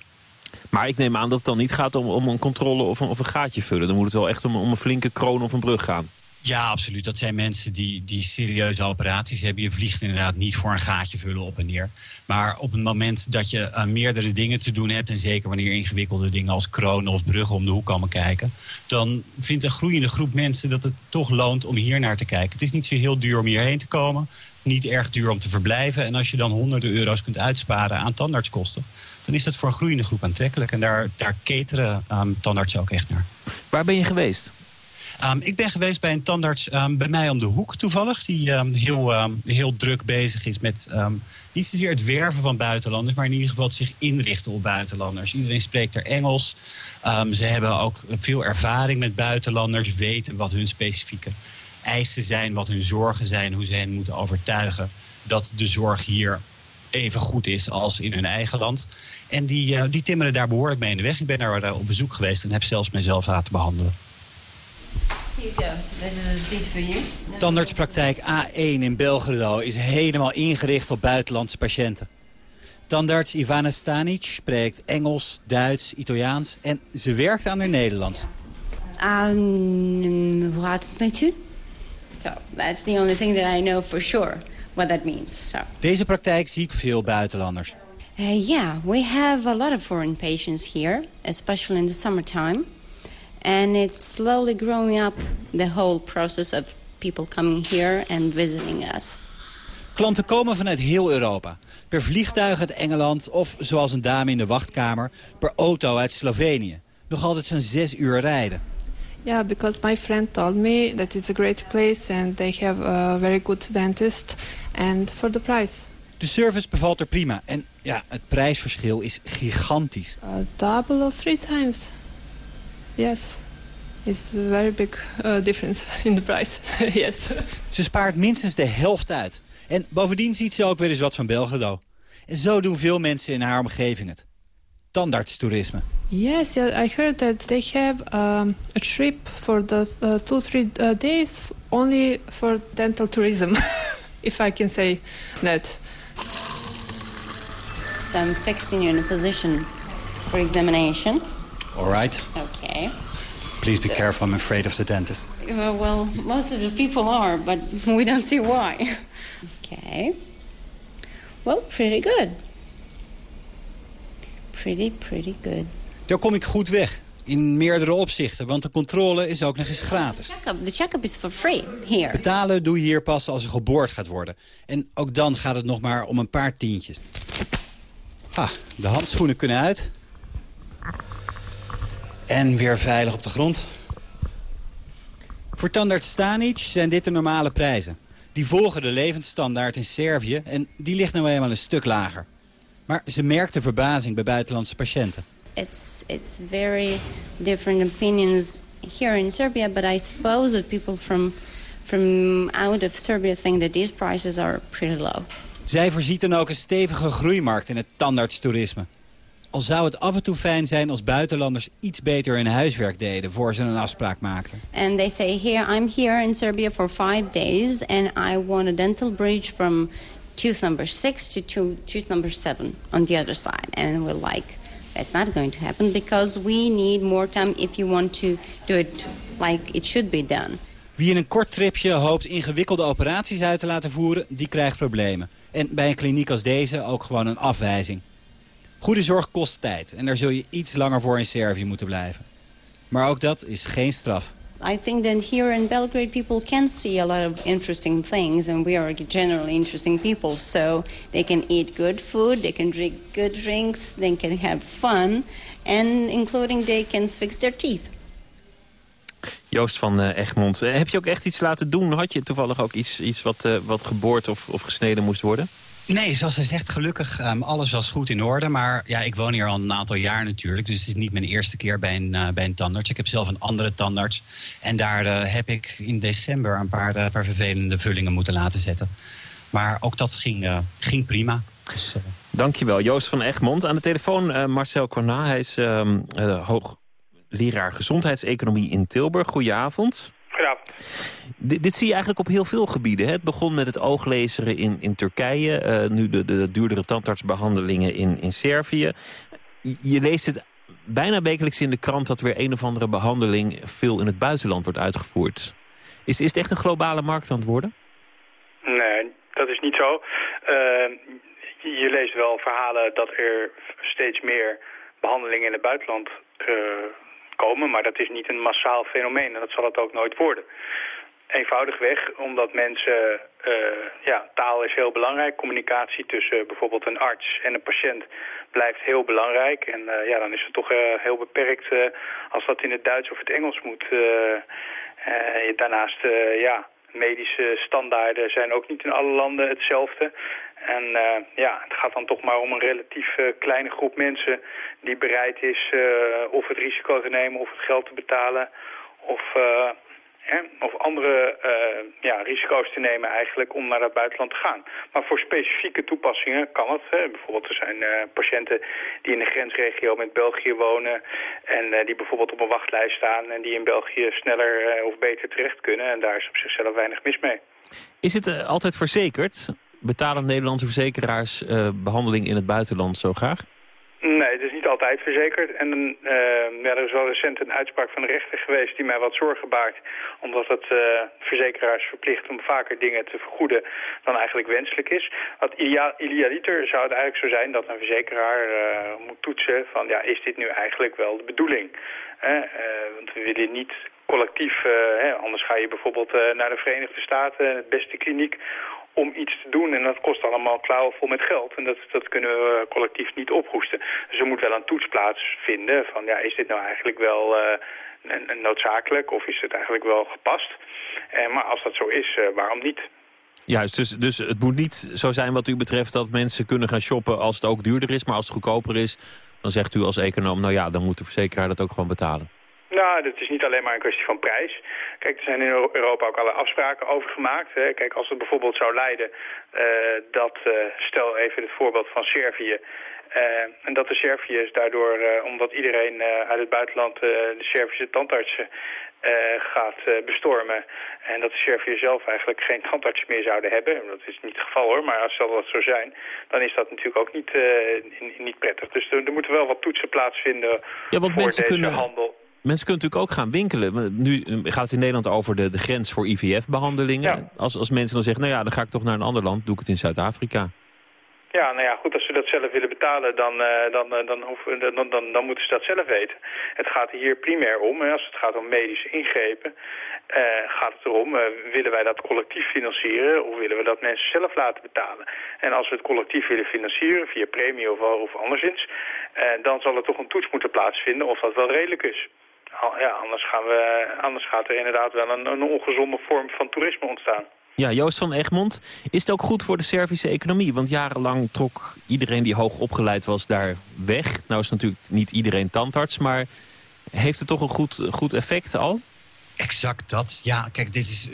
Maar ik neem aan dat het dan niet gaat om, om een controle of een, of een gaatje vullen. Dan moet het wel echt om, om een flinke kroon of een brug gaan. Ja, absoluut. Dat zijn mensen die, die serieuze operaties hebben. Je vliegt inderdaad niet voor een gaatje vullen op en neer. Maar op het moment dat je uh, meerdere dingen te doen hebt... en zeker wanneer ingewikkelde dingen als kronen of bruggen om de hoek komen kijken... dan vindt een groeiende groep mensen dat het toch loont om hier naar te kijken. Het is niet zo heel duur om hierheen te komen. Niet erg duur om te verblijven. En als je dan honderden euro's kunt uitsparen aan tandartskosten... dan is dat voor een groeiende groep aantrekkelijk. En daar, daar cateren um, tandartsen ook echt naar. Waar ben je geweest? Um, ik ben geweest bij een tandarts um, bij mij om de hoek toevallig. Die um, heel, heel druk bezig is met niet zozeer het werven van buitenlanders... maar in ieder geval het zich inrichten op buitenlanders. Iedereen spreekt er Engels. ze hebben ook veel ervaring met buitenlanders. Weten wat hun specifieke eisen zijn, wat hun zorgen zijn... hoe ze hen moeten overtuigen dat de zorg hier even goed is als in hun eigen land. En die, uh, die timmeren daar behoorlijk mee in de weg. Ik ben daar op bezoek geweest en heb zelfs mezelf laten behandelen. Here you go. This is a seat for you. Tandartspraktijk A1 in Belgrado is helemaal ingericht op buitenlandse patiënten. Tandarts Ivana Stanic spreekt Engels, Duits, Italiaans en ze werkt aan haar Nederlands. Um, hoe gaat het met u? So, that's the only thing that I know for sure what that means. So. Deze praktijk ziet veel buitenlanders. Uh, yeah, we have a lot of foreign patients here, especially in the summertime. And it's slowly growing up the whole process of people coming here and visiting us. Klanten komen vanuit heel Europa. Per vliegtuig uit Engeland of, zoals een dame in de wachtkamer, per auto uit Slovenië. Nog altijd zo'n zes uur rijden. Yeah, because my friend told me that it's a great place and they have a very good dentist and for the price. De service bevalt er prima en ja, het prijsverschil is gigantisch. Uh, double or three times. Yes. It's a very big uh, difference *laughs* in the price. *laughs* yes. Ze spaart minstens de helft uit. En bovendien ziet ze ook weer eens wat van Belgrado. En zo doen veel mensen in haar omgeving het. Tandartstoerisme. Yes, yeah, I heard that they have um, a trip for the uh, two, three uh, days only for dental tourism, *laughs* if I can say that. So I'm fixing you in a position for examination. All right. Okay. Please be careful, I'm afraid of the dentist. Uh, well, most of the people are, but *laughs* we don't see why. Okay. Well, pretty good. Pretty, pretty good. Daar kom ik goed weg. In meerdere opzichten, want de controle is ook nog eens gratis. Check-up. The check-up is for free here. Betalen doe je hier pas als er geboord gaat worden. En ook dan gaat het nog maar om een paar tientjes. Ah, de handschoenen kunnen uit. En weer veilig op de grond. Voor tandarts Stanic zijn dit de normale prijzen. Die volgen de levensstandaard in Servië en die ligt nou eenmaal een stuk lager. Maar ze merkt de verbazing bij buitenlandse patiënten. It's, it's very different opinions here in Serbia, but I suppose that people from, from out of Serbia think that these prices are pretty low. Zij voorziet dan ook een stevige groeimarkt in het tandartstoerisme. Al zou het af en toe fijn zijn als buitenlanders iets beter hun huiswerk deden... voor ze een afspraak maakten. And they say, here, I'm here in Serbia for five days... and I want a dental bridge from tooth number six to to- tooth number seven on the other side. And we're like, that's not going to happen... because we need more time if you want to do it like it should be done. Wie in een kort tripje hoopt ingewikkelde operaties uit te laten voeren... die krijgt problemen. En bij een kliniek als deze ook gewoon een afwijzing. Goede zorg kost tijd en daar zul je iets langer voor in Servië moeten blijven. Maar ook dat is geen straf. I think that here in Belgrade people can see a lot of interesting things and we are generally interesting people. So they can eat good food, they can drink good drinks, they can have fun and including they can fix their teeth. Joost van eh, Egmond, eh, heb je ook echt iets laten doen? Had je toevallig ook iets, iets wat, eh, wat geboord of, of gesneden moest worden? Nee, zoals ze zegt, gelukkig um, alles was goed in orde. Maar ja, ik woon hier al een aantal jaar natuurlijk. Dus het is niet mijn eerste keer bij een, uh, bij een tandarts. Ik heb zelf een andere tandarts. En daar uh, heb ik in december een paar, uh, paar vervelende vullingen moeten laten zetten. Maar ook dat ging, ging prima. Dus, Dankjewel, Joost van Egmond. Aan de telefoon Marcel Corna. Hij is um, hoogleraar gezondheidseconomie in Tilburg. Goedenavond. Dit zie je eigenlijk op heel veel gebieden. Hè? Het begon met het ooglezeren in, in Turkije. Uh, nu de, de duurdere tandartsbehandelingen in, in Servië. Je leest het bijna wekelijks in de krant... dat weer een of andere behandeling veel in het buitenland wordt uitgevoerd. Is, is het echt een globale markt aan het worden? Nee, dat is niet zo. Uh, je leest wel verhalen dat er steeds meer behandelingen in het buitenland... Uh, maar dat is niet een massaal fenomeen en dat zal het ook nooit worden. Eenvoudigweg omdat mensen, uh, ja, taal is heel belangrijk. Communicatie tussen bijvoorbeeld een arts en een patiënt blijft heel belangrijk. En uh, ja, dan is het toch uh, heel beperkt als dat in het Duits of het Engels moet. daarnaast, ja, medische standaarden zijn ook niet in alle landen hetzelfde. En uh, ja, het gaat dan toch maar om een relatief uh, kleine groep mensen die bereid is uh, of het risico te nemen of het geld te betalen of, hè, of andere ja, risico's te nemen eigenlijk om naar het buitenland te gaan. Maar voor specifieke toepassingen kan het. Hè. Bijvoorbeeld er zijn patiënten die in de grensregio met België wonen en die bijvoorbeeld op een wachtlijst staan en die in België sneller of beter terecht kunnen. En daar is op zichzelf weinig mis mee. Is het altijd verzekerd? Betalen Nederlandse verzekeraars uh, behandeling in het buitenland zo graag? Nee, het is niet altijd verzekerd. En uh, ja, er is wel recent een uitspraak van de rechter geweest die mij wat zorgen baart. Omdat het uh, verzekeraars verplicht om vaker dingen te vergoeden dan eigenlijk wenselijk is. Wat idealiter zou het eigenlijk zo zijn dat een verzekeraar moet toetsen van ja, is dit nu eigenlijk wel de bedoeling? want we willen niet collectief, hè, anders ga je bijvoorbeeld naar de Verenigde Staten, het beste kliniek om iets te doen. En dat kost allemaal klauwen vol met geld. En dat, dat kunnen we collectief niet ophoesten. Dus er moet wel een toetsplaats vinden van ja, is dit nou eigenlijk wel uh, noodzakelijk of is het eigenlijk wel gepast? Uh, maar als dat zo is, waarom niet? Juist, dus, dus het moet niet zo zijn wat u betreft dat mensen kunnen gaan shoppen als het ook duurder is. Maar als het goedkoper is, dan zegt u als econoom, nou ja, dan moet de verzekeraar dat ook gewoon betalen. Nou, dat is niet alleen maar een kwestie van prijs. Kijk, er zijn in Europa ook alle afspraken over gemaakt. Hè. Kijk, als het bijvoorbeeld zou leiden uh, dat, uh, stel even het voorbeeld van Servië... Uh, en dat de Serviërs daardoor, omdat iedereen uit het buitenland de Servische tandartsen gaat bestormen... en dat de Serviërs zelf eigenlijk geen tandarts meer zouden hebben... dat is niet het geval hoor, maar als dat zo zijn... dan is dat natuurlijk ook niet, niet prettig. Dus er, er moeten wel wat toetsen plaatsvinden ja, want voor mensen deze kunnen... handel. Mensen kunnen natuurlijk ook gaan winkelen. Nu gaat het in Nederland over de, de grens voor IVF-behandelingen. Ja. Als, als mensen dan zeggen, nou ja, dan ga ik toch naar een ander land, doe ik het in Zuid-Afrika. Ja, nou ja, goed, als ze dat zelf willen betalen, dan, uh, dan, uh, dan, hoeven, dan, dan, dan moeten ze dat zelf weten. Het gaat hier primair om, en als het gaat om medische ingrepen, uh, gaat het erom, willen wij dat collectief financieren of willen we dat mensen zelf laten betalen? En als we het collectief willen financieren, via premie of, of anderszins, dan zal er toch een toets moeten plaatsvinden of dat wel redelijk is. Ja, anders, gaan we, anders gaat er inderdaad wel een, een ongezonde vorm van toerisme ontstaan. Ja, Joost van Egmond, is het ook goed voor de Servische economie? Want jarenlang trok iedereen die hoog opgeleid was daar weg. Nou is natuurlijk niet iedereen tandarts, maar heeft het toch een goed, goed effect al? Exact dat. Ja, kijk, dit is...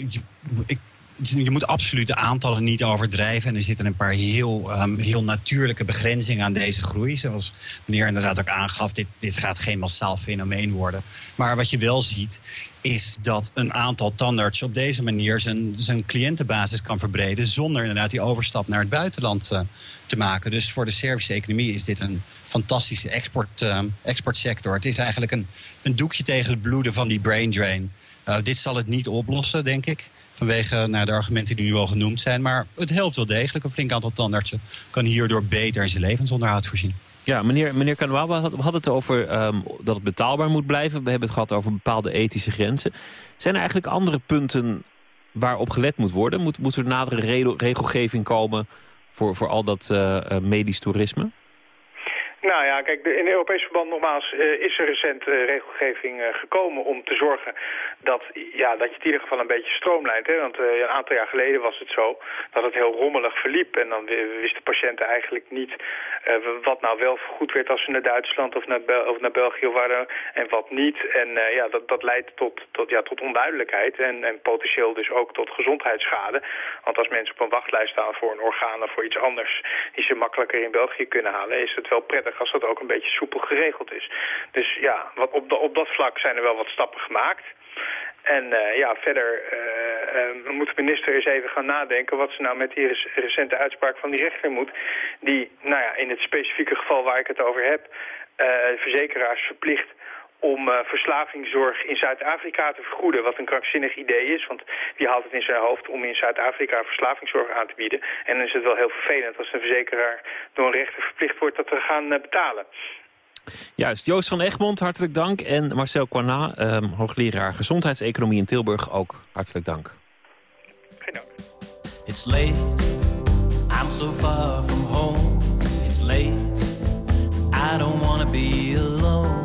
Ik, je moet absoluut de aantallen niet overdrijven. En er zitten een paar heel, ehm, heel natuurlijke begrenzingen aan deze groei. Zoals meneer inderdaad ook aangaf, dit, dit gaat geen massaal fenomeen worden. Maar wat je wel ziet, is dat een aantal tandartsen op deze manier zijn, zijn cliëntenbasis kan verbreden. zonder inderdaad die overstap naar het buitenland eh, te maken. Dus voor de Servische economie is dit een fantastische export, eh, exportsector. Het is eigenlijk een, een doekje tegen het bloeden van die brain drain. Uh, dit zal het niet oplossen, denk ik. Vanwege nou, de argumenten die nu al genoemd zijn. Maar het helpt wel degelijk. Een flink aantal tandartsen kan hierdoor beter in zijn levensonderhoud voorzien. Ja, meneer, meneer Kanwawa had, had het over um, dat het betaalbaar moet blijven. We hebben het gehad over bepaalde ethische grenzen. Zijn er eigenlijk andere punten waarop gelet moet worden? Moet, moet er nadere regelgeving komen voor, voor al dat uh, medisch toerisme? Nou ja, kijk, in Europees verband nogmaals uh, is er recent uh, regelgeving uh, gekomen om te zorgen dat, ja, dat je het in ieder geval een beetje stroomlijnt. Hè? Want een aantal jaar geleden was het zo dat het heel rommelig verliep. En dan wisten patiënten eigenlijk niet wat nou wel vergoed werd als ze naar Duitsland of naar, Bel of naar België waren en wat niet. En ja, dat, dat leidt tot, tot, ja, tot onduidelijkheid en, en potentieel dus ook tot gezondheidsschade. Want als mensen op een wachtlijst staan voor een orgaan of voor iets anders die ze makkelijker in België kunnen halen, is het wel prettig als dat ook een beetje soepel geregeld is. Dus ja, wat op, op dat vlak zijn er wel wat stappen gemaakt. En uh, ja, verder uh, uh, moet de minister eens even gaan nadenken wat ze nou met die recente uitspraak van die rechter moet. Die, nou ja, in het specifieke geval waar ik het over heb, verzekeraars verplicht om uh, verslavingszorg in Zuid-Afrika te vergoeden. Wat een krankzinnig idee is, want die haalt het in zijn hoofd om in Zuid-Afrika verslavingszorg aan te bieden. En dan is het wel heel vervelend als een verzekeraar door een rechter verplicht wordt dat te gaan uh, betalen. Juist, Joost van Egmond, hartelijk dank. En Marcel Corna, um, hoogleraar gezondheidseconomie in Tilburg, ook hartelijk dank. Geen dank. It's late, I'm so far from home. It's late, I don't wanna be alone.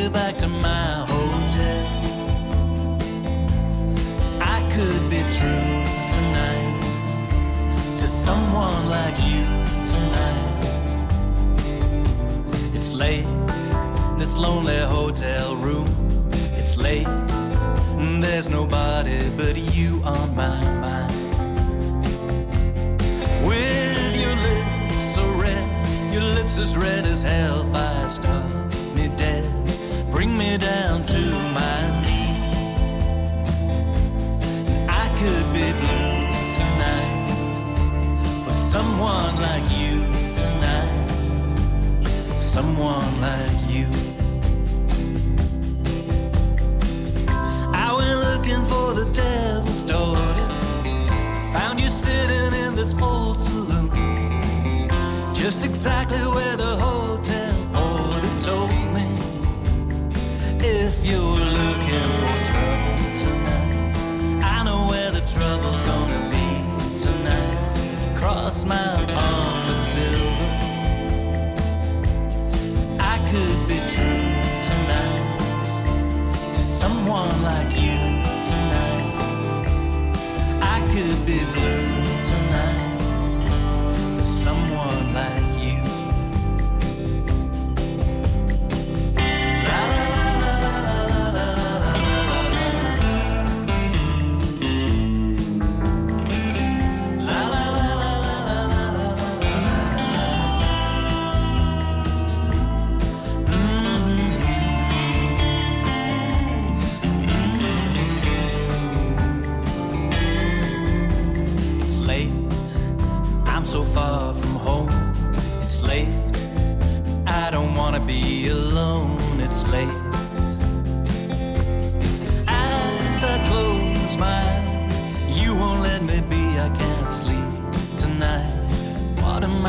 You back to my hotel. I could be true tonight to someone like you tonight. It's late, this lonely hotel room. It's late, and there's nobody but you on my mind. With your lips so red, your lips as red as hellfire, stop me dead, bring me down to my knees. I could be blue tonight for someone like you tonight, someone like you. I went looking for the devil's daughter, found you sitting in this old saloon, just exactly where the hotel order told. If you're looking for trouble tonight, I know where the trouble's gonna be tonight. Cross my arm with silver. I could be true tonight to someone like you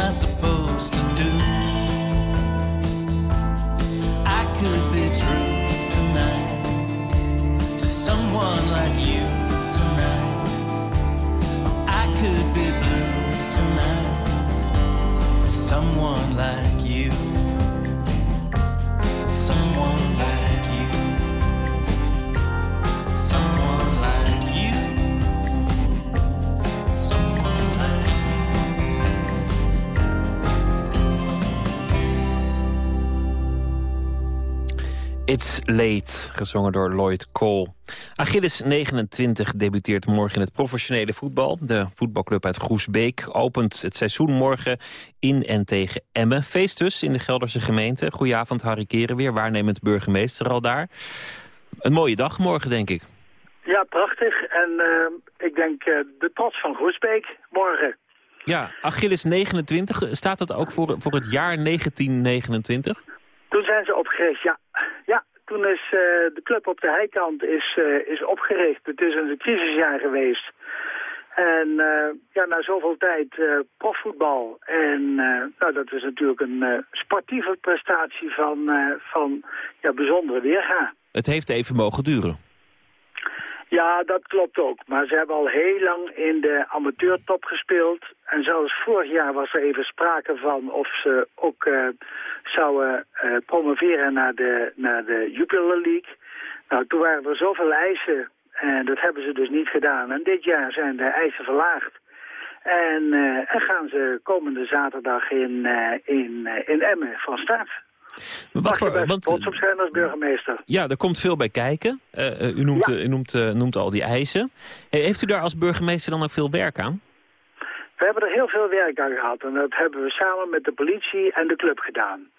What Late, gezongen door Lloyd Cole. Achilles 29 debuteert morgen in het professionele voetbal. De voetbalclub uit Groesbeek opent het seizoen morgen in en tegen Emmen. Feest dus in de Gelderse gemeente. Goedenavond, Harry Keren weer, waarnemend burgemeester al daar. Een mooie dag morgen, denk ik. Ja, prachtig. En eh, ik denk eh, de trots van Groesbeek morgen. Ja, Achilles 29, staat dat ook voor, voor het jaar 1929? Toen zijn ze opgericht, ja. Toen is eh, de club op de heikant is, eh, is opgericht. Het is een crisisjaar geweest. En eh, ja, na zoveel tijd profvoetbal. En nou, dat is natuurlijk een sportieve prestatie van, van ja, bijzondere weerga. Het heeft even mogen duren. Ja, dat klopt ook. Maar ze hebben al heel lang in de amateurtop gespeeld. En zelfs vorig jaar was er even sprake van of ze ook eh, zouden eh, promoveren naar de, naar de Jupiler League. Nou, toen waren er zoveel eisen en dat hebben ze dus niet gedaan. En dit jaar zijn de eisen verlaagd. En, eh, en gaan ze komende zaterdag in, in, in Emmen van start. Wat voor, want, trots op zijn als burgemeester. ja, er komt veel bij kijken. Eh, eh, u noemt, eh, u noemt, noemt al die eisen. Heeft u daar als burgemeester dan ook veel werk aan? We hebben er heel veel werk aan gehad en dat hebben we samen met de politie en de club gedaan.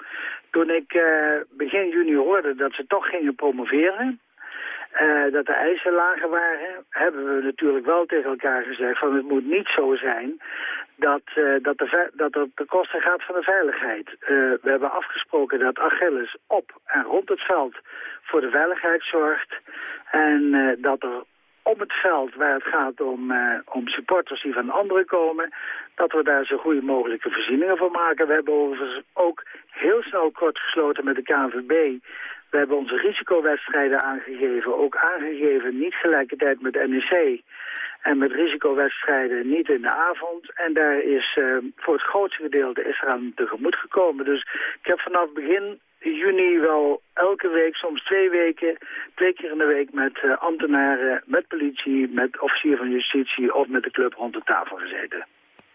Toen ik begin juni hoorde dat ze toch gingen promoveren, dat de eisen lager waren, hebben we natuurlijk wel tegen elkaar gezegd van het moet niet zo zijn dat, eh, dat, de, dat het de kosten gaat van de veiligheid. Eh, we hebben afgesproken dat Achilles op en rond het veld voor de veiligheid zorgt en eh, dat er om het veld waar het gaat om, om supporters die van anderen komen, dat we daar zo goede mogelijke voorzieningen voor maken. We hebben overigens ook heel snel kort gesloten met de KNVB. We hebben onze risicowedstrijden aangegeven, ook aangegeven niet gelijkertijd met NEC en met risicowedstrijden niet in de avond. En daar is eh, voor het grootste gedeelte is eraan tegemoet gekomen. Dus ik heb vanaf begin juni wel elke week, soms twee weken, twee keer in de week met eh, ambtenaren, met politie, met officier van justitie of met de club rond de tafel gezeten.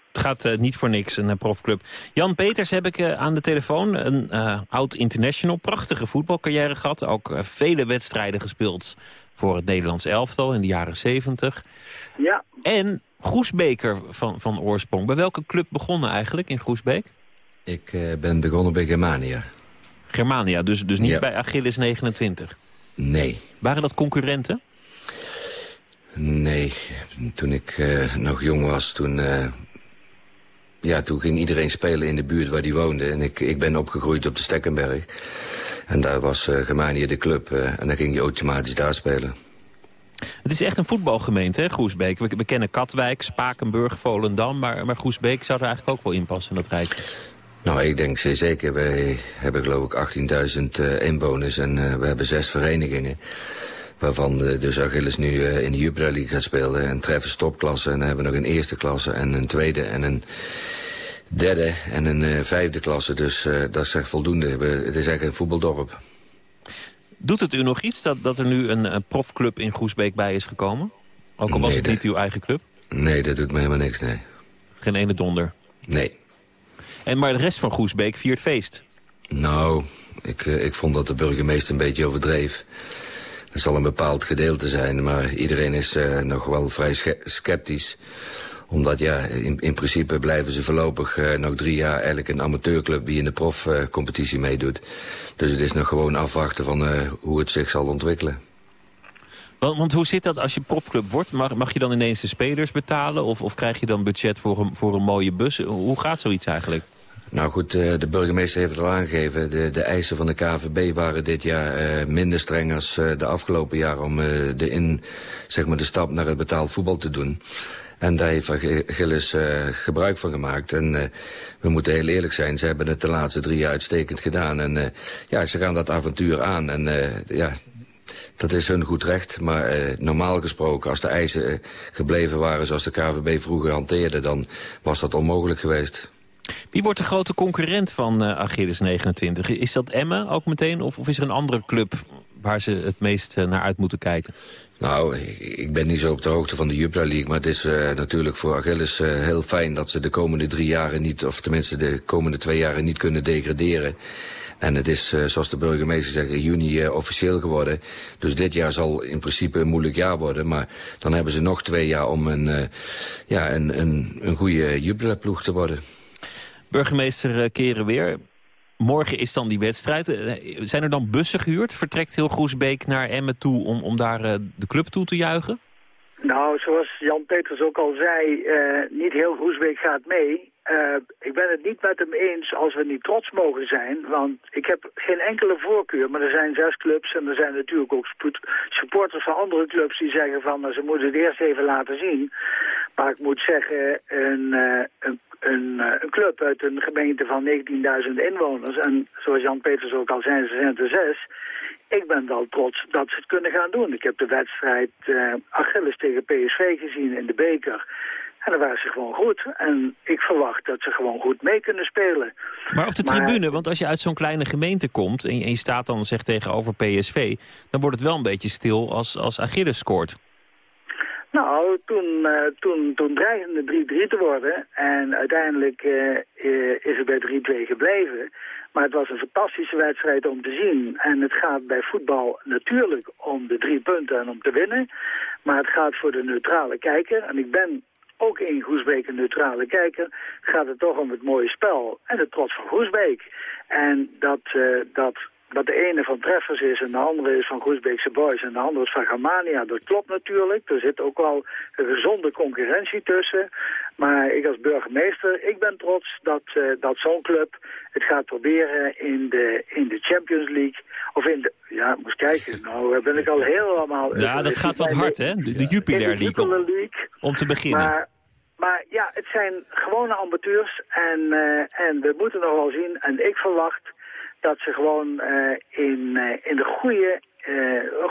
Het gaat eh, niet voor niks, een profclub. Jan Peters heb ik eh, aan de telefoon. Een oud international, prachtige voetbalcarrière gehad. Ook vele wedstrijden gespeeld voor het Nederlands elftal in de jaren 70. Ja. En Groesbeker van, van oorsprong. Bij welke club begonnen eigenlijk in Groesbeek? Ik eh, ben begonnen bij Germania. Germania, dus, dus niet Ja. bij Achilles 29. Nee, Waren dat concurrenten? nee. Toen ik eh, nog jong was, toen, eh, ja, toen ging iedereen spelen in de buurt waar die woonde. En ik, ik ben opgegroeid op de Stekkenberg. En daar was eh, Germania de club. eh, en dan ging je automatisch daar spelen. Het is echt een voetbalgemeente, hè, Groesbeek. We, we kennen Katwijk, Spakenburg, Volendam... Maar, maar Groesbeek zou er eigenlijk ook wel in passen in dat rijtje. Nou, ik denk zeer zeker. Wij hebben geloof ik 18.000 eh, inwoners en we hebben zes verenigingen. Waarvan de, dus Achilles nu eh, in de Jupiler League gaat spelen. En treffen stopklasse. En dan hebben we nog een eerste klasse en een tweede en een derde en een eh, vijfde klasse. Dus eh, dat is echt voldoende. We, het is echt een voetbaldorp. Doet het u nog iets dat, dat er nu een, een profclub in Groesbeek bij is gekomen? Ook al was het dat- niet uw eigen club? Nee, dat doet me helemaal niks, nee. Geen ene donder? Nee. En maar de rest van Groesbeek viert feest? Nou, ik, eh, ik vond dat de burgemeester een beetje overdreef. Er zal een bepaald gedeelte zijn, maar iedereen is eh, nog wel vrij sceptisch. Omdat ja, in, in principe blijven ze voorlopig eh, nog drie jaar eigenlijk een amateurclub die in de profcompetitie meedoet. Dus het is nog gewoon afwachten van eh, hoe het zich zal ontwikkelen. Want, want hoe zit dat als je profclub wordt? Mag, mag je dan ineens de spelers betalen? Of, of krijg je dan budget voor een, voor een mooie bus? Hoe gaat zoiets eigenlijk? Nou goed, eh, de burgemeester heeft het al aangegeven. De, de eisen van de KVB waren dit jaar eh, minder streng als eh, de afgelopen jaar... om de, in, zeg maar de stap naar het betaald voetbal te doen. En daar heeft Gilles eh, gebruik van gemaakt. En we moeten heel eerlijk zijn, ze hebben het de laatste drie jaar uitstekend gedaan. En ja, ze gaan dat avontuur aan. En ja, dat is hun goed recht. Maar normaal gesproken, als de eisen gebleven waren zoals de KVB vroeger hanteerde... dan was dat onmogelijk geweest. Wie wordt de grote concurrent van eh, Achilles 29? Is dat Emmen ook meteen? Of, of is er een andere club waar ze het meest eh, naar uit moeten kijken? Nou, ik, ben niet zo op de hoogte van de Jupiler League... maar het is eh, natuurlijk voor Achilles heel fijn... dat ze de komende drie jaren niet, of tenminste de komende twee jaren niet kunnen degraderen. En het is, zoals de burgemeester zegt, in juni officieel geworden. Dus dit jaar zal in principe een moeilijk jaar worden. Maar dan hebben ze nog twee jaar om een, ja, een, een, een goede jubileuploeg te worden. Burgemeester eh, Keren weer. Morgen is dan die wedstrijd. Eh, Zijn er dan bussen gehuurd? Vertrekt heel Groesbeek naar Emmen toe om, om daar eh, de club toe te juichen? Nou, zoals Jan Peters ook al zei, niet heel Groesbeek gaat mee. Eh, ik ben het niet met hem eens als we niet trots mogen zijn. Want ik heb geen enkele voorkeur, maar er zijn zes clubs... en er zijn natuurlijk ook supporters van andere clubs die zeggen van... nou, ze moeten het eerst even laten zien. Maar ik moet zeggen, een, eh, een, eh, een club uit een gemeente van 19.000 inwoners... en zoals Jan Peters ook al zei, ze zijn er zes... Ik ben wel trots dat ze het kunnen gaan doen. Ik heb de wedstrijd eh Achilles tegen PSV gezien in de beker. En daar waren ze gewoon goed. En ik verwacht dat ze gewoon goed mee kunnen spelen. Maar op de Maar- tribune, want als je uit zo'n kleine gemeente komt... En je, staat dan zeg tegenover PSV... dan wordt het wel een beetje stil als, als Achilles scoort. Nou, toen, eh, toen, toen dreigde het 3-3 te worden. En uiteindelijk eh, eh, is het bij 3-2 gebleven. Maar het was een fantastische wedstrijd om te zien. En het gaat bij voetbal natuurlijk om de drie punten en om te winnen. Maar het gaat voor de neutrale kijker. En ik ben ook in Goesbeek een neutrale kijker. Gaat het toch om het mooie spel en de trots van Goesbeek. En dat, eh, dat, dat de ene van Treffers is en de andere is van Goesbeekse Boys en de andere is van Germania, dat klopt natuurlijk. Er zit ook wel een gezonde concurrentie tussen. Maar ik als burgemeester, ik ben trots dat, eh, dat zo'n club het gaat proberen in de, in de Champions League. Of in de, ja, moest kijken, nou ben ik al helemaal... Ja, dat gaat wat hard, hè? De, de Jupiler de League, om, te beginnen. Maar, maar ja, het zijn gewone amateurs en, eh, en we moeten nog wel zien. En ik verwacht dat ze gewoon eh, in, eh, in de goede,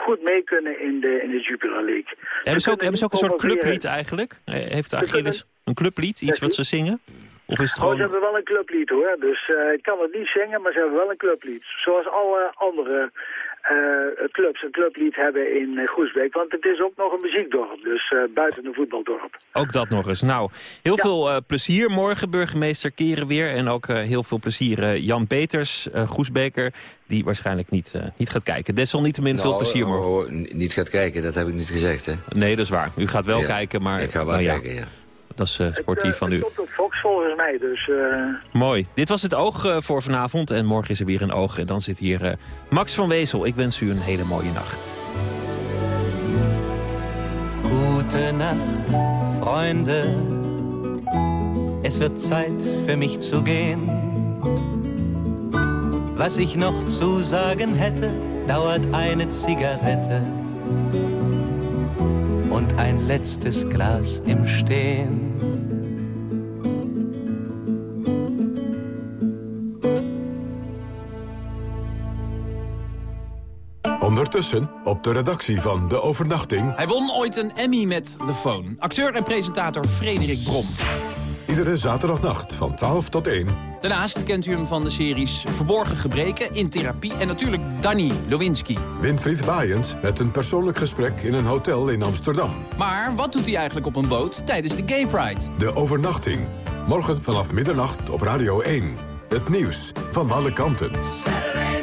goed mee kunnen in de, in de Jupiler League. hebben ze ook, hebben ze ook een soort clublied eigenlijk? Heeft Achilles een clublied, iets wat ze zingen? Of is het Oh, ze hebben wel een clublied hoor, dus eh, ik kan het niet zingen, maar ze hebben wel een clublied. Zoals alle andere eh, clubs een clublied hebben in eh, Goesbeek. Want het is ook nog een muziekdorp, dus eh, buiten een voetbaldorp. Ook dat nog eens. Nou, heel veel eh, plezier morgen, burgemeester Keren weer. En ook eh, heel veel plezier eh, Jan Peters, eh Goesbeker... die waarschijnlijk niet, eh, niet gaat kijken. Desalniettemin veel Nou, plezier morgen. oh, oh, niet gaat kijken, dat heb ik niet gezegd, hè? Nee, dat is waar. U gaat wel Ja, kijken, maar... ik ga wel nou ja, kijken, ja. Dat is eh, sportief Eh, van het u. komt op Fox volgens mij, dus... eh, Mooi. Dit was het oog eh, voor vanavond. En morgen is er weer een oog. En dan zit hier eh, Max van Wezel. Ik wens u een hele mooie nacht. Nacht, Freunde. Es wird Zeit für mich zu gehen. Was ich noch zu sagen hätte, dauert eine Zigarette und ein letztes Glas im Stehen. Ondertussen op de redactie van De Overnachting... Hij won ooit een Emmy met The Phone. Acteur en presentator Frederik Brom. Iedere zaterdagnacht van 12 tot 1... Daarnaast kent u hem van de series Verborgen Gebreken, In Therapie... en natuurlijk Danny Lewinsky. Winfried Waaiens met een persoonlijk gesprek in een hotel in Amsterdam. Maar wat doet hij eigenlijk op een boot tijdens de Gay Pride? De Overnachting. Morgen vanaf middernacht op Radio 1. Het nieuws van alle kanten. Saturday